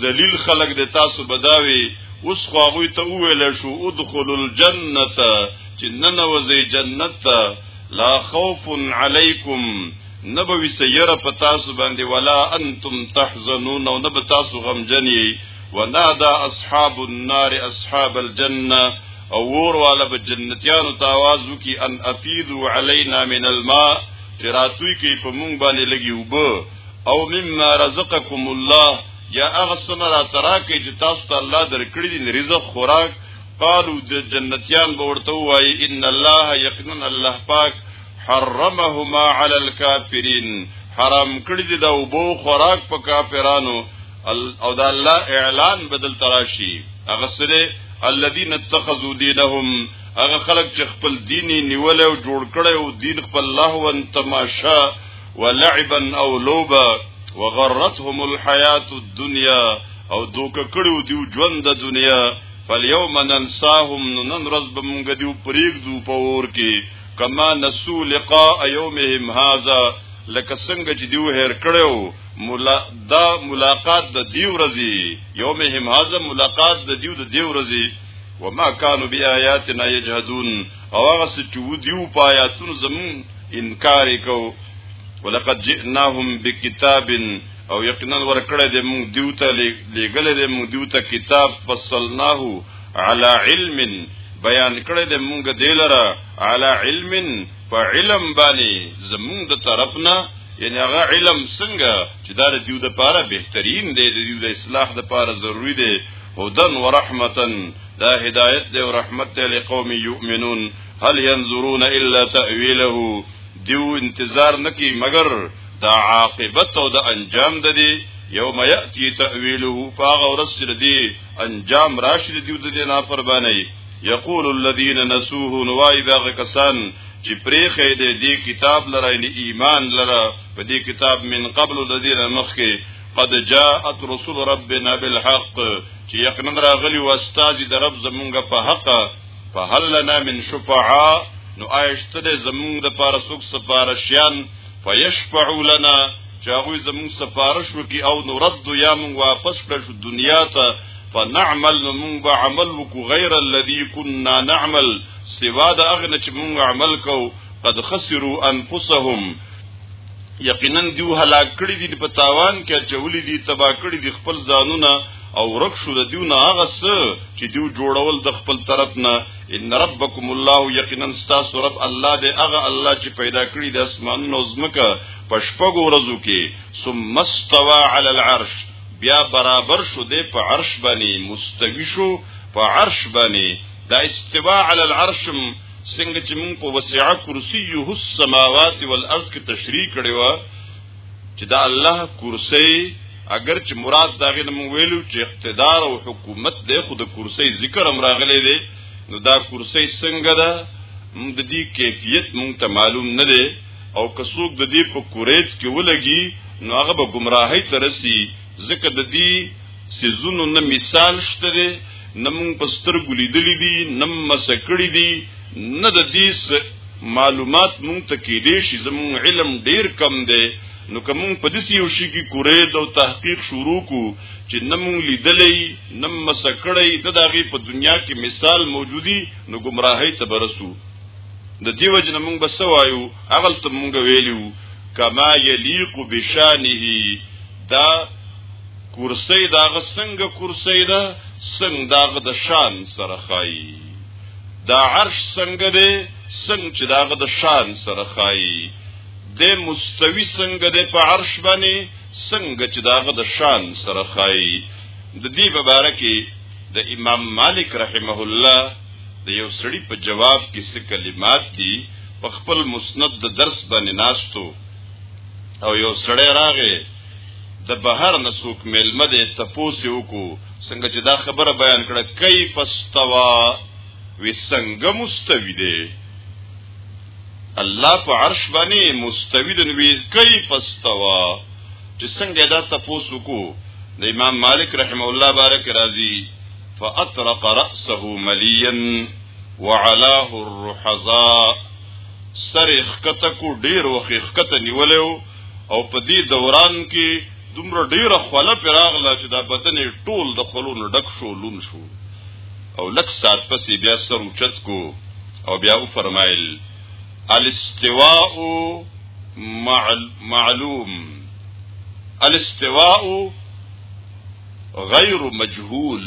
ذلیل خلق د تاسو بداوي اوس خو هغه ته ویل شو ادخل الجنه چې نن وځي جنت ته لا خوف علیکم نبوي سیره په تاسو باندې ولا انتم تحزنون او نب تاسو غمجنی ونادى اصحاب النار اصحاب الجنه او ور والا به جنتیانو ته आवाज وکي ان افیدو علینا من الماء چې راتوي کې په مونږ باندې لګي وبو او مما رزقکم الله یا هغه سمرا تراکه چې تاسو ته الله درکړي دي رزق خوراک قالو د جنتیان به ورته وایي ان الله یقینا الله پاک حرمهما علی الکافرین حرام کړی دی دا وبو خوراک په کافرانو او دا الله اعلان بدل تراشی هغه سره الذين اتخذوا دينهم هغه خلک چې خپل دیني نیول او جوړ کړي او دین خپل الله وان تماشا ولعبا او لوبا وغرتهم الحیات الدنیا او دوک کړو دیو ژوند د دنیا فالیوم ننساهم نن رز بمونږ دیو پریګ دو پور کې کما نسو لقاء یومهم هاذا لکه څنګه چې دیو هیر کړو ملا دا ملاقات د دیو رزي یومهم هاذا ملاقات د دیو د دیو رزي وما كانوا بآياتنا يجهدون او هغه چې و دیو پایاتون زمون انکار کو ولقد جئناهم بكتاب او یقینا ورکړه دې موږ دیو ته لګل دې موږ دیو ته کتاب فصلناه على علم بیان کړه دې موږ دلرا على علم فعلم باندې زمون د طرفنا یعنی هغه علم څنګه چې دا دیو د پاره بهترین دی د دیو د اصلاح د پاره ضروری دی هدن ورحمتن دا هدایت دی او رحمت دی لقوم یؤمنون هل ينظرون الا تاويله دیو انتظار نکی مگر دا عاقبت او دا انجام د دی یوم یاتی تاویله فاغ ورسل دی انجام راشد دیو د دی نافرمانی یقول الذين نسوه نوای دا کسان چې پریخې دې دې کتاب لره یعنی ایمان لره په دې کتاب من قبل د دې مخکې قد جاءت رسول ربنا بالحق چې یقینا راغلی و استاد د رب زمونږ په حق په هل لنا من شفعاء نو آیشته د زمونږ د پاره سوک سفارشیان فیشفعوا لنا چې هغه زمونږ سفارش وکي او نو رد یا مون واپس کړ شو دنیا ته فنعمل مون به عمل وکو غیر الذي كنا نعمل سوا د اغنه چې مون عمل کو قد خسروا انفسهم یقینا دیو هلاک کړی دي په تاوان کې چولې دي تبا کړی دي خپل ځانونه او ورک شو د دیو نه هغه څه چې دیو جوړول د خپل طرف نه ان ربکم الله یقینا استاس رب الله دې هغه الله چې پیدا کړی د اسمانونو او زمکه په شپږو ورځو کې ثم استوى على العرش بیا برابر شو دې په عرش باندې مستوي شو په عرش باندې دا استوا على العرش څنګه چې موږ په وسع کرسیه السماوات والارض کې تشریح کړی و چې دا الله کرسی اگر چې مراد دا غنه موږ ویلو چې اقتدار او حکومت دی خو د کرسی ذکر هم راغلی دی نو دا کرسی څنګه ده موږ د دې کیفیت موږ ته معلوم نه دی او که څوک د دې په کوریت کې ولګي نو هغه به گمراهی ترسي ځکه د دې سيزونو نه مثال شته دی نه مونږ په سترګو لیدلی دي نه مسه کړی دي نه د دې معلومات مونږ ته کې دي شي زمونږ علم ډیر کم دی نو کوم په دې یو شي کې کورې د تحقیق شروع کو چې نه مونږ لیدلې نه مسه کړی د داغي په دنیا کې مثال موجودی نو گمراهی ته برسو د دې وجه نه مونږ بسوایو اغل ته مونږ ویلو کما یلیق بشانه دا کرسی داغه څنګه کرسی ده څنګه داغه د شان سره خای دا عرش څنګه ده څنګه چې داغه د شان سره خای د مستوی څنګه ده په عرش باندې څنګه چې داغه د شان سره خای د دې په اړه کې د امام مالک رحمه الله د یو سړي په جواب کې څه کلمات دي په خپل مسند د درس باندې ناشتو او یو سړی راغی د بهر نسوک ملمه دې تپوسی وکړو څنګه چې دا خبره بیان کړه کیف استوا وی څنګه مستوی دی الله په عرش باندې مستوی دی وی کیف استوا چې څنګه دا تپوس وکړو د امام مالک رحم الله بارک راضی فاطرق راسه مليا وعلاه الرحزاء سر خکته کو ډیر وخت خکته نیولیو او په دې دوران کې دومره ډیره خوله پراغله چې دا بدن ټول د خلونو ډک شو لون شو او لک سات پسې بیا سر اوچت کو او بیا و فرمایل الاستواء معلوم الاستواء غیر مجهول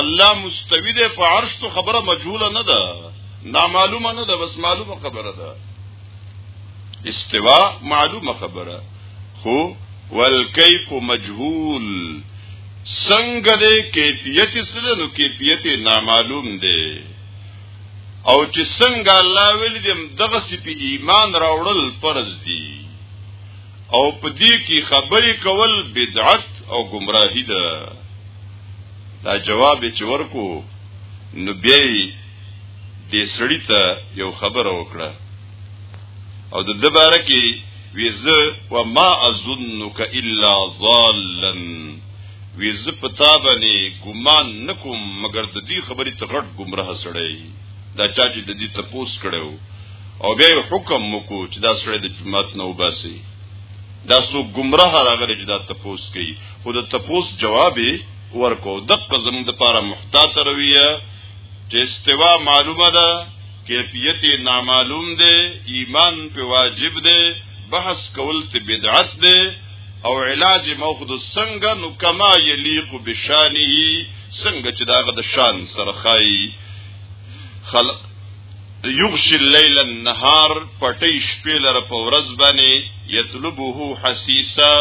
الله مستوی دی په عرش تو خبره مجهوله نه ده نامعلومه نه ده بس معلومه خبره ده استوا معلومه خبره خو والکیف مجهول څنګه دې کیفیت سره نو کیفیت نامعلوم دی او چې څنګه الله ویل دې دغه سپی ایمان راوړل فرض دی او په دې کې خبرې کول بدعت او گمراهی ده دا جواب چې ورکو نو بیا دې سړی ته یو خبره وکړه او د دباره کې ویزه و ما اظنک الا ضالا ویزه پتا باندې ګمان نکوم مگر د دې خبرې ته غټ گمراه سړی دا چا چې د دې تپوس کړو او بیا یو حکم وکړو چې دا سړی د جماعت نه وباسي دا سو گمراه راغلی چې دا تپوس کوي خو د تپوس جواب ورکو دغه زموږ د پاره محتاط رویه چې استوا معلومه ده کیفیت نامعلوم ده ایمان په واجب ده بحث کول ته بدعت ده او علاج موخد څنګه نو کما یلیق بشانه څنګه چې داغه د شان سره خای خلق یغشی اللیل النهار پټی شپې لره په ورځ باندې یطلبه حسیسا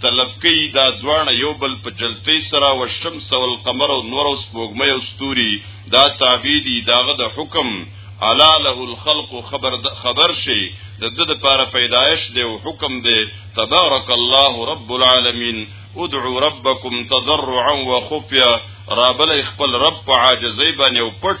طلب کوي دا ځوان یو بل په جلتی سره او شمس او القمر او نور او سپوږمۍ او ستوري دا تابع دي داغه د حکم الا له الخلق خبر خبر شي د د لپاره پیدایش دی او حکم دی تبارک الله رب العالمین ادعوا ربکم تضرعا وخفیا رابل خپل رب عاجزی باندې او پټ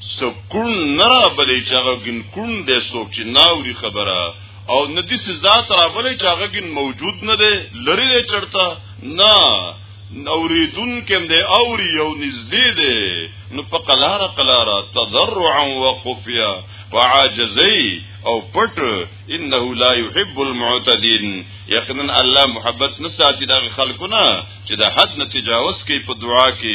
سکون نرا بلې چې هغه ګن کون دې سوک چې ناوري خبره او ندی سزا تر بلې چې هغه ګن موجود نه دی لری دې چړتا نه نوریدون کم دې اوري او نږدې دی نو په قلاره قلاره تضرعا وخفيا وعاجزي او پټ انه لا يحب المعتدين یقینا الله محبت نساتی دا خلقونه چې د حد نه تجاوز کوي په دعا کې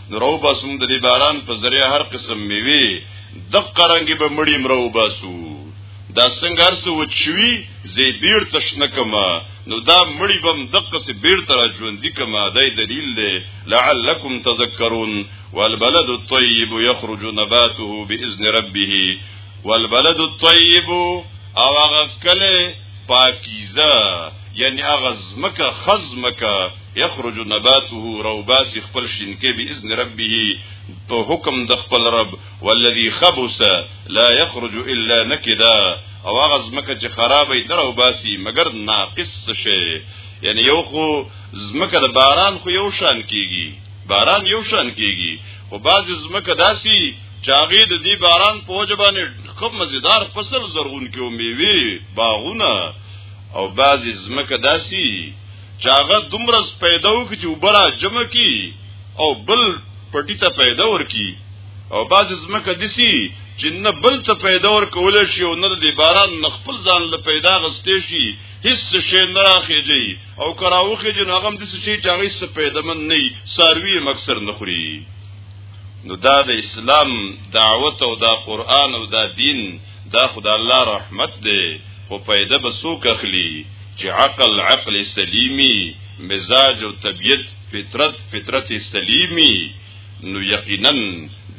نورو باسو موږ د دې باران په ذریعہ هر قسم میوي د قرنګي به مړی مرو باسو دا څنګه ارسو وچوي زی بیر تشنه کما نو دا مړی بم دقه سي بیر تر ژوند دي کما دای دلیل دی لعلکم تذکرون والبلد الطيب يخرج نباته باذن ربه والبلد الطيب او هغه کله پاکیزه یعنی هغه زمکه خزمکه یخرج نباته روباس خپل شینکې باذن ربه په حکم د خپل رب والذي خبث لا يخرج الا نكدا او هغه زمکه چې خرابې درو باسي مگر ناقص شي یعنی یو خو زمکه د باران خو یو شان کیږي باران یو شان کیږي خو بعض زمکه داسي چاغې د دې باران په وجه باندې خپ مزیدار فصل زرغون کې او میوه باغونه او بعض زمکه داسي چاغه دومرز پیدا وکړي چې وبرا جمع کی او بل پټی ته پیدا ورکی او باز زمکه دسی چې نه بل څه پیدا ورکول شي او نه د باران نه خپل ځان له پیدا غستې شي هیڅ شي نه راخېږي او کراوخه جن هغه د څه چې هغه څه پیدا من نه ساروی مکسر نه خوري نو دا د اسلام دعوت او دا قران او دا دین دا خدای الله رحمت دی خو پیدا به سوک اخلي چې عقل عقل سلیمی مزاج او طبیعت فطرت فطرت سلیمی نو یقینا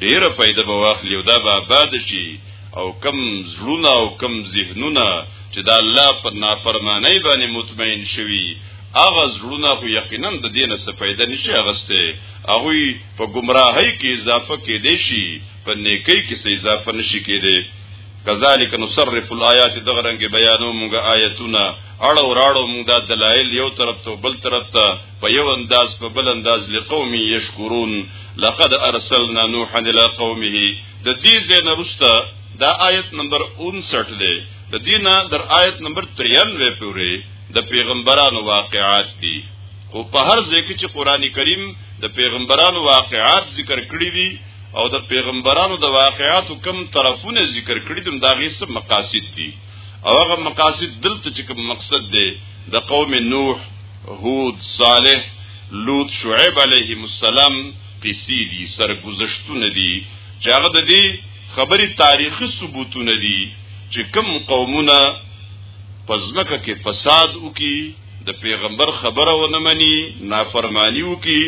ډیره فائدہ به واخلي او دا به آباد شي او کم زړونه او کم ذهنونه چې دا الله په نافرمانی باندې مطمئن شوي هغه زړونه خو یقینا د دینه څه فائدہ نشي اغسته هغه په گمراهۍ کې اضافه کې دي شي په نیکی کې څه اضافه نشي کې دي کذالک نصرف الایات دغه رنګ بیانو موږ آیتونه اړو راړو موږ د دلایل یو طرف ته بل طرف ته په یو انداز په بل انداز لقوم یشکرون لقد ارسلنا نوحا الى قومه د دې زنه رستا دا آیت نمبر 59 دی د دینه در آیت نمبر 93 پورې د پیغمبرانو واقعات دي خو په هر ځای کې چې قران کریم د پیغمبرانو واقعات ذکر کړی دي او د پیغمبرانو د واقعاتو کم طرفونه ذکر کړی دم دا غي سب مقاصد دي او هغه مقاصد دلته چې کوم مقصد دی د قوم نوح هود صالح لوط شعیب علیهم السلام قصې دي سرګذشتونه دي چې هغه د دې خبري تاریخي ثبوتونه دي چې کوم قومونه پزمکه کې فساد وکي د پیغمبر خبره ونه مني نافرمانی وکي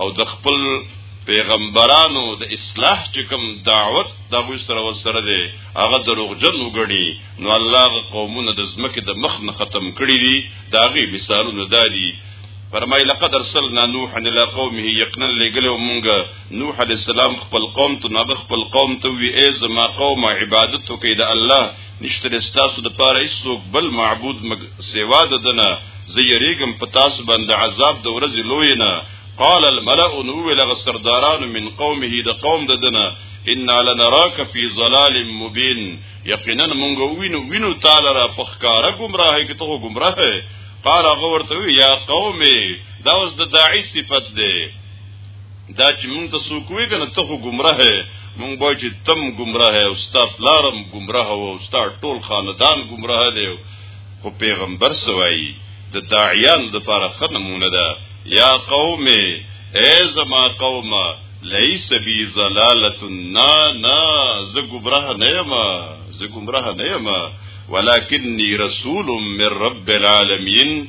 او د خپل پیغمبرانو د اصلاح چې کوم دعوت دا غوي سره وسره دي هغه دروغجن وګړي نو الله قومونه د زمکه د مخ نه ختم کړي دي دا غي مثالونه دادي فرمای لقد ارسلنا نوحا الى قومه یقنا لګلو مونږه نوح علی السلام خپل قوم ته نو خپل قوم ته وی ای زما قوم عبادت کوي د الله نشتر استاسو د پاره ایسوک بل معبود مګ سیوا د دنه زیریګم پتاس بند عذاب د ورځ لوی نه قال الملأ نو لغ سرداران من قومه د قوم د دنه ان لنراك في ضلال مبين یقینا مونږ وینو وینو تعالی را فخکار گمراه کی ته گمراه قال غورته یا قومي دا اوس د داعی صفت ده دا چې مونږ ته څوک وی کنه ته خو گمراه یې مونږ به چې تم گمراه یې او ستا پلارم گمراه او ستا ټول خاندان گمراه دی خو پیغمبر سوای د داعیان د لپاره خنمونه ده یا قوم ای زما قوم لیس بی زلالت نا نا ز گمراه نه یم ز گمراه نه یم ولکنی رسول من رب العالمین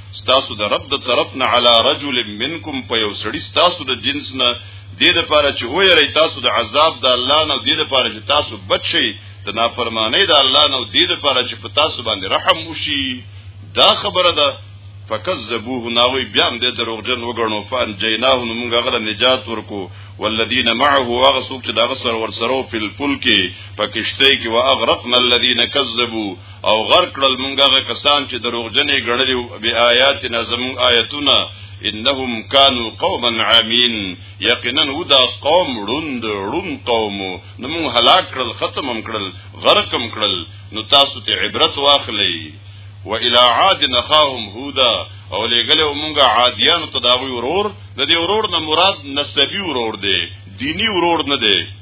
ستاسو د رب د طرف نه علی رجل منکم په یو سړی ستاسو د جنس نه د دې لپاره چې ویری تاسو د عذاب د الله نه د دې لپاره چې تاسو بچی د نافرمانی د الله نه د دې لپاره چې په تاسو باندې رحم وشي دا خبره ده فکذبوه ناوی بیا هم د دروغجن وګڼو فان جیناه نو موږ غل نجات ورکو والذین معه هغه څوک چې دا غسر ورسره په پل کې پکشته کې واغرقنا الذين كذبوا او غر کړل مونږه کسان چې دروغجنې ګڼلې او بی آیات نظم آیتونه انهم كانوا قوما عامين یقینا ودا قوم روند رون قوم نو مونږ هلاک کړل ختم هم کړل غرق هم کړل نو تاسو ته عبرت واخلئ والى عاد نخاهم هودا او لګلو مونږه عادیان ته دا ورور د دې ورور نه مراد نسبی ورور دی دینی ورور نه دی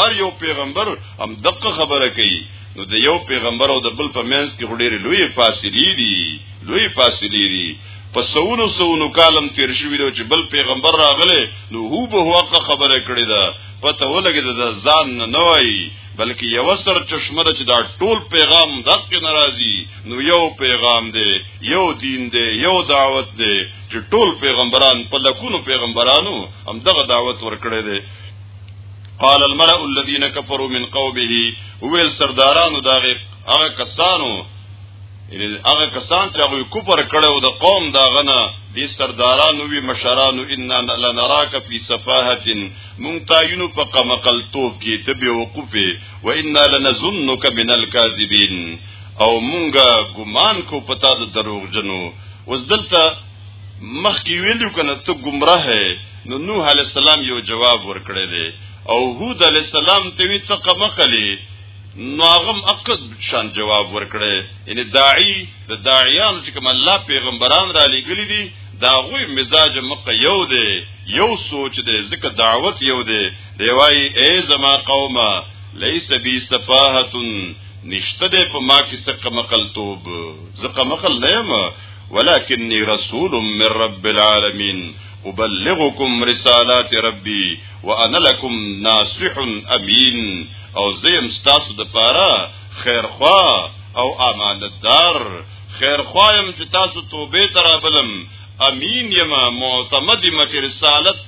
هر یو پیغمبر هم دقه خبره کوي نو د یو پیغمبر او د بل په منځ کې ډېرې لوی فاصلې دي لوی فاصلې دي په سونو سونو کالم تیر شوی دی چې بل پیغمبر راغله نو هو به هغه خبره کړې ده پته ولګی د ځان نه نه وای بلکې یو سر چشمه چې دا ټول پیغام دغه ناراضي نو یو پیغام دی یو دین دی یو دعوت دی چې ټول پیغمبران په لکونو پیغمبرانو هم دغه دعوت ورکړي دي قال الملأ الذين كفروا من قومه ویل سردارانو داغه هغه کسانو هغه کسان چې هغه کفر کړو د قوم دا غنه دي سردارانو وی مشرانو ان لنراک فی صفاهه مون تعینو په قمقلتوب کې تبي وقفه و ان لنظنک من الكاذبین او مونږه ګمان کو پتا د دروغ جنو وز دلته مخکې ویلو کنه ته گمراه نو نوح علی السلام یو جواب ورکړی دی او هود علی السلام ته وی ته قمقلی نو هغه عقد شان جواب ورکړی یعنی داعی د داعیانو چې کوم الله پیغمبران را لګلی دي دا غوی مزاج مقه یو دی یو سوچ دی ځکه دعوت یو دی دی وای ای زما قومه لیس بی صفاهتن نشته ده په ما کې څه قمقلتوب زه قمقل نه یم ولكني رسول من رب العالمين ابلغكم رسالات ربي وانا لكم ناصح امين او زيم ستاسو د پاره خيرخوا او امانتدار خيرخوا يم چې تاسو توبه ترابلم امين يم معتمد يم چې رسالت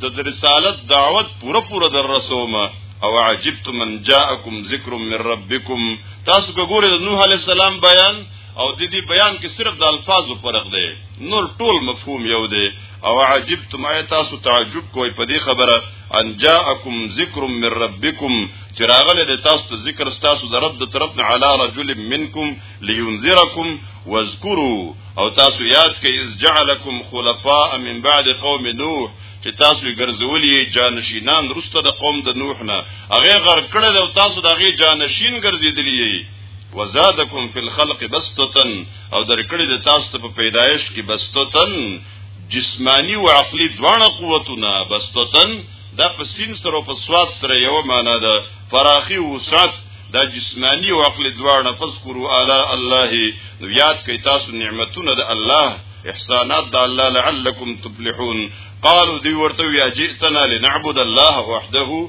د رسالت دعوت پوره پوره در رسومه او عجبت من جاءكم ذکر من ربكم تاسو ګوره نوح عليه السلام بیان او د دې بیان کې صرف د الفاظو فرق دی نور ټول مفهوم یو دی او عجیب تم تاسو تعجب کوی په دې خبره ان جاءکم ذکر من ربکم چراغله د تاسو ته ذکر تاسو د رب د طرف نه علی رجل منکم لینذرکم واذکروا او تاسو یاد کړئ اذ جعلکم خلفاء من بعد قوم نوح چې تاسو ګرځولې جانشینان رسته د قوم د نوح نه هغه غر کړل او تاسو د هغه جانشین ګرځیدلی وزادکم فی الخلق بسطتن او درکړی د تاسو ته په پیدایش کې بسطتن جسمانی او عقلی دواړه قوتونه بسطتن دا په سین سره په سواد سره یو معنا ده فراخی او سات دا جسمانی او عقلی دواړه فذكروا اعلی الله نو یاد کړئ تاسو نعمتونه د الله احسانات د الله لعلکم تفلحون قالوا دی ورته یا جئتنا لنعبد الله وحده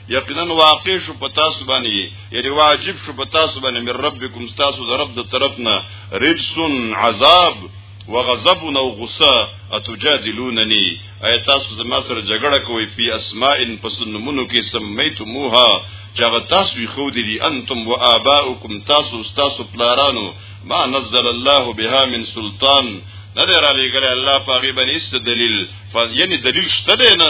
یقینا واقع شو په تاسو باندې یعنی واجب شو په تاسو باندې من ربکم تاسو د رب د طرفنا رجسن عذاب وغضب او غصه اتجادلونني اي تاسو زما سره جګړه کوي په اسماء پسنمونو کې سميتموها چاغه تاسو یې خو دي انتم واباؤکم تاسو تاسو پلارانو ما نزل الله بها من سلطان نه درالي ګره الله په غیبه نيست دلیل یعنی دلیل شته نه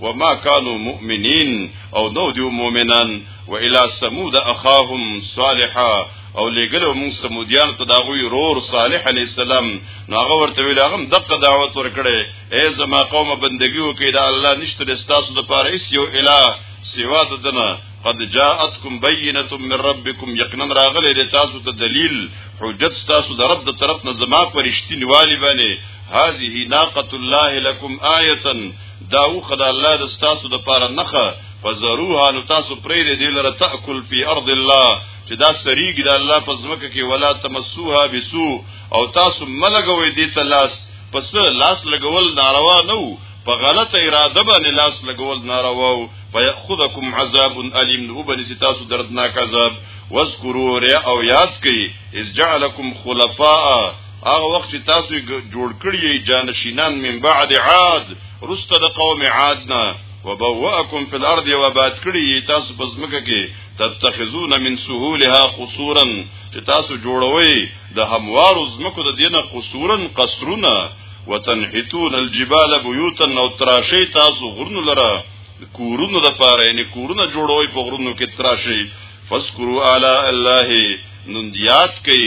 وما كانوا مؤمنين او نو دیو مؤمنان و الى ثمود اخاهم صالحا او لګلو موږ سمودیان ته دا غوی رور صالح علی السلام نو هغه ورته ویل هغه دغه دعوت ورکړي اے زما قوم بندگی وکي دا الله نشته رستاسو د پاره اس یو الہ سوا د دنا قد جاءتكم بينه من ربكم یقینا راغله د تاسو ته دلیل حجت تاسو د رب د طرف نه زما پرشتي نیوالی باندې هذه ناقه الله لكم آیه دا وخه د الله د ستاسو د پاره نخه فزروها نو تاسو پرې دې دې لره تاکل فی ارض الله چې دا سریګ د الله په ځمکه کې ولا تمسوها بسو او تاسو ملګوي دې ته لاس پس لاس لګول ناروا نه وو په غلطه اراده باندې لاس لګول ناروا وو فیاخذکم عذاب الیم نو باندې تاسو دردناک عذاب واذکروا او یاد کړئ اذ جعلکم خلفاء هغه وخت چې تاسو جوړ کړی جانشینان من بعد عاد رسته د قوم عاد نه وبوأکم فی الارض و باد کړی تاسو په ځمکه کې تتخذون من سهولها قصورا چې تاسو جوړوي د هموار ځمکو د دینه قصورا قصرونه وتنحتون الجبال بيوتا او تراشی تاسو غرن لره کورونو د پاره یعنی کورونه جوړوي په غرونو کې تراشی فذكروا اعلی الله نن یاد کړئ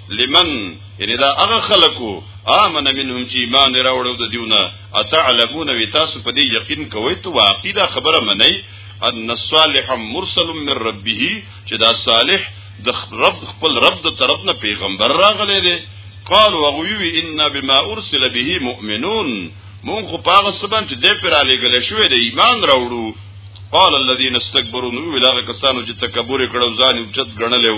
لمن یعنی دا هغه خلکو امن منهم چې ایمان راوړو د دیونه اتعلمون وی تاسو په دې یقین کوئ ته واقعي دا خبره منئ ان الصالح مرسل من ربه چې دا صالح د رب خپل رب د طرف نه پیغمبر راغلی دی قال وغوی ان بما ارسل به مؤمنون مون خو پاغه سبن چې د پر علی ګل شوې د ایمان راوړو قال الذين استكبروا ویلاغه کسانو چې تکبر کړو ځان او چت غنلو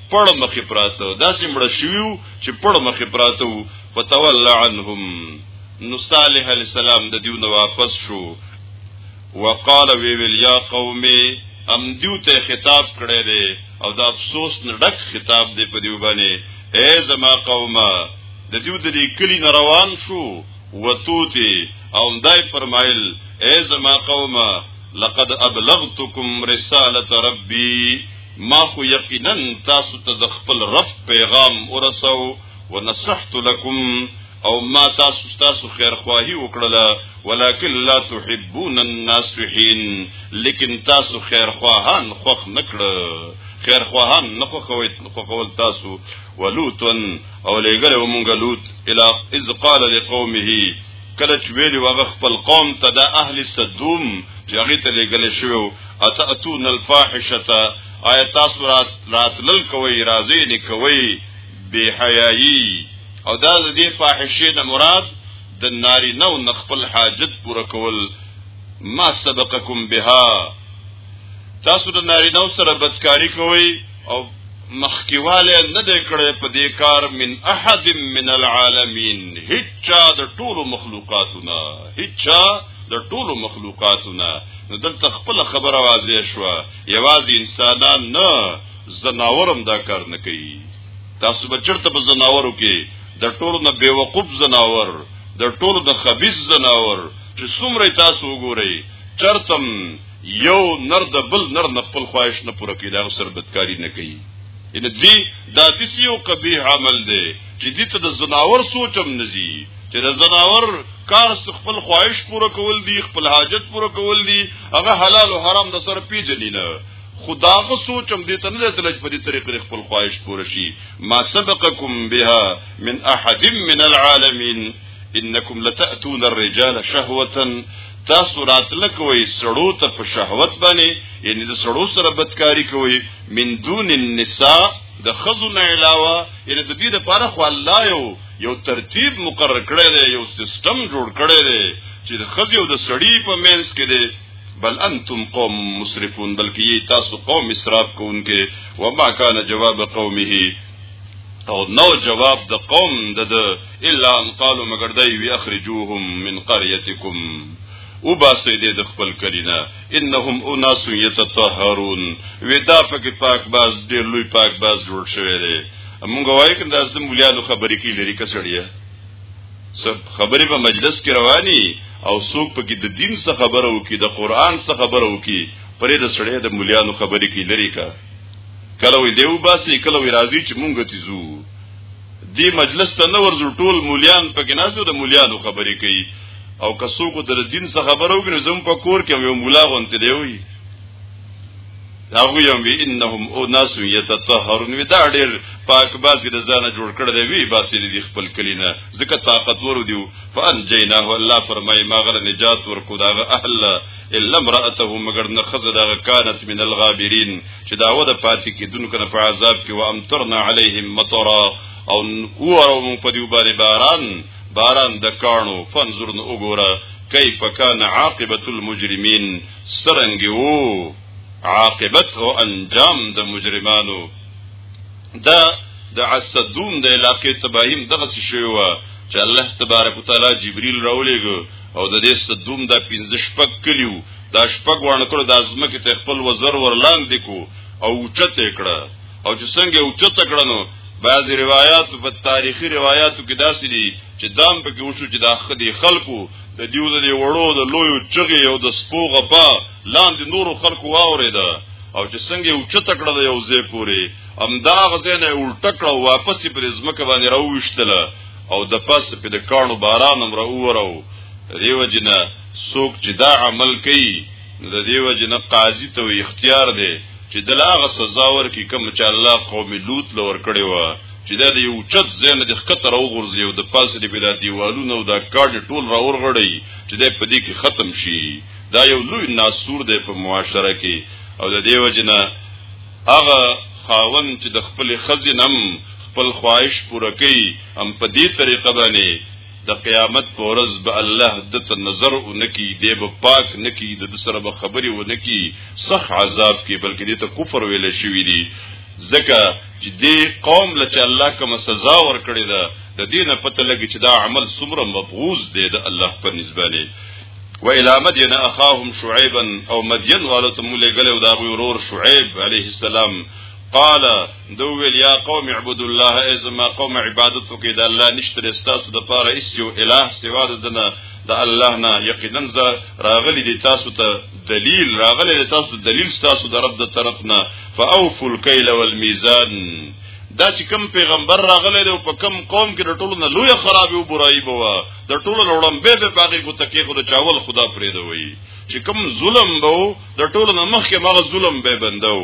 پړ مخې پراته داسې مړ شویو چې پړ مخې پراته وو فتول عنهم نو صالح علی السلام د دیو نه واپس شو وقال وی ویل یا قومي ام دیو ته خطاب کړی دی او دا افسوس نه ډک خطاب دی په دیو باندې اے زما قومه د دیو د دې کلی نه روان شو وتوتی او دای فرمایل اے زما قومه لقد ابلغتکم رسالت ربی ما خو یقینا تاسو ته د خپل رب پیغام ورسو ونصحت لكم او ما تاسو تاسو خیر خواهی وکړله ولکن لا تحبون الناصحين لیکن تاسو خیر خواهان خوخ نکړه خیر خواهان نه خوخوي خوخول تاسو ولوتن او لګره مونږ لوط الا اذ قال لقومه کله چې ویلی وغه خپل قوم ته د اهل صدوم چې هغه ته لګل شوی او اتاتون الفاحشه آیا تاسو راتلل کوي راځي نه کوي بے حیايي او دا د دې فاحشه نه مراد د ناری نو نخپل حاجت پوره کول ما سبقکم بها تاسو د ناری نو سره بدکاری کوئ او مخکیواله نه د کړه په دې کار من احد من العالمین هیڅا د ټولو مخلوقاتونه هیڅا د ټولو مخلوقاتونه نو دلته خپل خبره واضح شو یوازې انسانان نه زناورم دا کار نه کوي تاسو به چرته په زناورو کې د ټولو نه بیوقوف زناور د ټولو د خبيث زناور چې څومره تاسو وګورئ چرتم یو نر د بل نر نه خپل خواهش نه پوره کوي دا سر بدکاری نه کوي ان دې دا د یو قبیح عمل دی چې دې ته د زناور سوچم نزي چې د زناور کار خپل خواهش پوره کول دي خپل حاجت پوره کول دي هغه حلال او حرام د سر پیژني نه خداغه سوچم دې ته نه تلج په دې طریقې خپل خواهش پوره شي ما سبقکم بها من احد من العالمین انکم لتاتون الرجال شهوتا تاسو راتل کوي سړو ته په شهوت باندې یعنی د سړو سره بدکاری کوي من دون النساء د خزو نه علاوه یعنی د دې لپاره خو الله یو یو ترتیب مقرر کړی دی یو سیستم جوړ کړی دی چې د خزو او د سړی په منځ کې دی بل انتم قوم مسرفون بلکې تاسو قوم اسراف کوونکې وما كان جواب قومه او نو جواب د قوم د الا ان قالو مگر دی وی اخرجوهم من قريتكم او باسي دې د خپل کلینا انهم اناس يتطهرون ودا فک پاک باز ډېر لوی پاک باز جوړ شوی دی موږ وایو کنده از د مولیانو خبرې کې لري کسړیا سب خبرې په مجلس کې رواني او څوک په کې د دین څخه خبرو کې د قران څخه خبرو کې پرې د سړې د مولیانو خبرې کې لري کا کله وی دیو باسي کله وی راځي چې مونږ ته زو دی مجلس ته نه ورځو ټول مولیان پکې ناسو د مولیانو خبرې کوي او کسو کو در دین څخه خبرو کې زم په کور کې یو مولا غونته دی وی هغه یم وی انهم او ناس یتطهرون وی دا ډیر پاک باسي د ځانه جوړ کړ دی وی باسي دی خپل کلینه ځکه طاقت ور دیو فان جیناه الله فرمای ما غل نجات ورکو دا اهل الا امراته مگر نه خزه دا کانت من الغابرین چې دا وده پاتې کیدون کنه په عذاب کې وامطرنا علیهم مطرا او او مون په دیو باندې باران باران د کانو فنظر نو وګوره کیف کان عاقبت المجرمین سرنګ وو عاقبت او انجام د مجرمانو دا د عسدون د علاقې تباہیم دغه څه شوی و چې الله تبارک وتعالى جبريل راولېګو او د دې صدوم د 15 شپک کلیو دا شپک وانه کړو د ازمکه ته خپل وزر ورلاندې کو او چته کړه او چې څنګه او چته کړه نو بعضی روایت په تاریخي روایتو کې داسې دي چې دام په کې وشو چې د خدي خلکو د دیو د وړو د لویو چغې او د سپو غپا لاندې نورو خلکو واورېده او چې څنګه یو چت کړه د یو ځای پوري امدا غزه نه الټ کړه او واپس پر ځمکه باندې راوښتله او د پس په د کانو باران امر اورو دیو جنا سوک چې دا عمل کوي د دیو جنا قاضي ته اختیار دی چې دلاغه سزا ورکړي کوم چې الله قوم لوط لور کړی و چې دا د یو چت زین د خطر او غرزي او د پاسه دی بلا دیوالونه او د کاډ ټول را ورغړی چې د پدې کې ختم شي دا یو لوی ناسور دی په معاشره کې او د دیو جنا هغه خاون چې د خپل خزینم خپل خواهش پوره کوي هم په دې طریقه باندې د قیامت پر ورځ به الله د ته نظر اونکی دی به پاک نکی د سره به خبرې ونکی صح عذاب کې بلکې دې ته کفر ویل شوی دی ځکه چې دې قوم لچ الله کوم سزا ور کړی ده د دې نه پته لګی چې دا عمل څومره مبغوز دی د الله په نسبت و الى مدين اخاهم شعيبا او مدين والته مولې غلې او دا غورور شعيب عليه السلام قال دو ویل یا قوم اعبدوا الله ازما قوم عبادت وکي د الله نشته استاسو د پاره اس یو الہ سوا د دنه د الله نه یقینا ز راغلی دي تاسو ته دلیل راغلی دي تاسو دلیل تاسو د رب د طرف نه فاوفوا الكيل والميزان دا چې کم پیغمبر راغلی دی او په کم قوم کې د ټولو نه لوی خرابې او برایي بوا د ټولو لوړم به به باقي کو تکي خو د چاول خدا پرې دوي چې کوم ظلم بو د ټولو نه مخکې مغه ظلم به بندو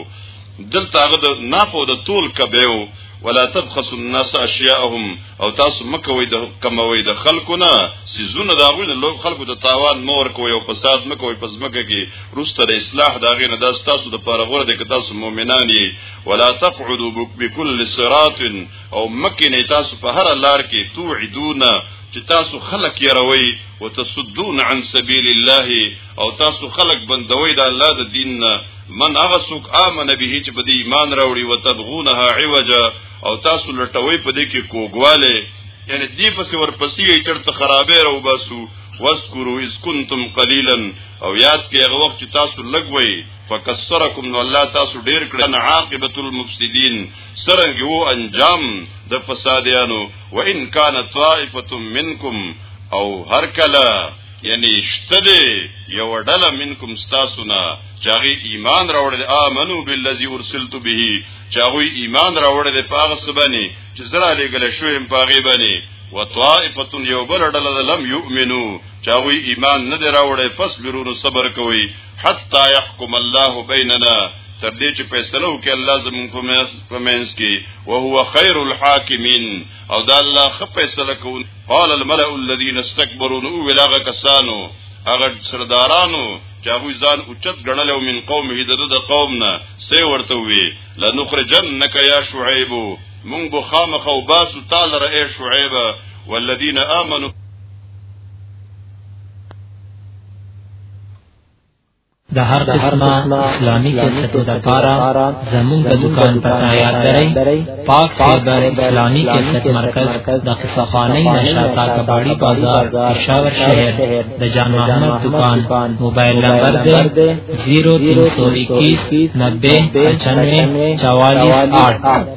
دلته هغه د نافو د تول کبهو ولا تبخس الناس اشیاءهم او تاسو مکوې د کموي د خلقونه سيزونه دا غوې له خلقو د تاوان مور کوي او فساد مکوې پس مکه کې روسته د اصلاح دا غې نه د تاسو د پاره غوړه د تاسو مؤمنان ولا تقعدوا بكل صراط او مکه نه تاسو په هر لار کې توعدون چې تاسو خلق يروي وتصدون عن سبيل الله او تاسو خلق بندوي د الله د دین نه من هغه څوک امن به چې په دې ایمان راوړي وتبغونها عوجا او تاسو لټوي په دې کې کوګواله یعنی دې پسې ورپسې یې چرته خرابې راو باسو واذکروا اذ کنتم قليلا او یاد کې هغه وخت چې تاسو لګوي فکسرکم نو الله تاسو ډیر کړه عاقبت المفسدين سرنګ وو انجام د فسادیانو وان کان طائفه منکم او هر کله یعنی شتله یو ډله منکم تاسونا چاغي ایمان راوړل امنو بالذي ارسلت به چاغي ایمان راوړل په هغه سبانی چې زرا لګل شوې په هغه باندې وطائفه یو بل ډله لم یؤمنو چاوی ایمان نه دی راوړی پس بیرونو صبر کوي حتا يحكم الله بيننا تر دې چې فیصله وکړي الله زموږ په منځ کې او هو خیر الحاکمین او دا الله خ فیصله کوي قال الملأ الذين استكبروا نو ولاغه کسانو هغه سردارانو چې هغه ځان اوچت غړل او من قومه د قومنا سي ورته وي لنخرجنك يا شعيب مونږ بو خامخ او باس تعالی رئیس شعیب والذین آمنوا د هر قسمه اسلامي کیسټو د پاره زموږ د دکان په تیار درې پاک فایبر اسلامي کیسټ مرکز د قصفانی نشاتا کباړی بازار پېښور شهر د جان محمد دکان موبایل نمبر دی 0321 90 95 44 8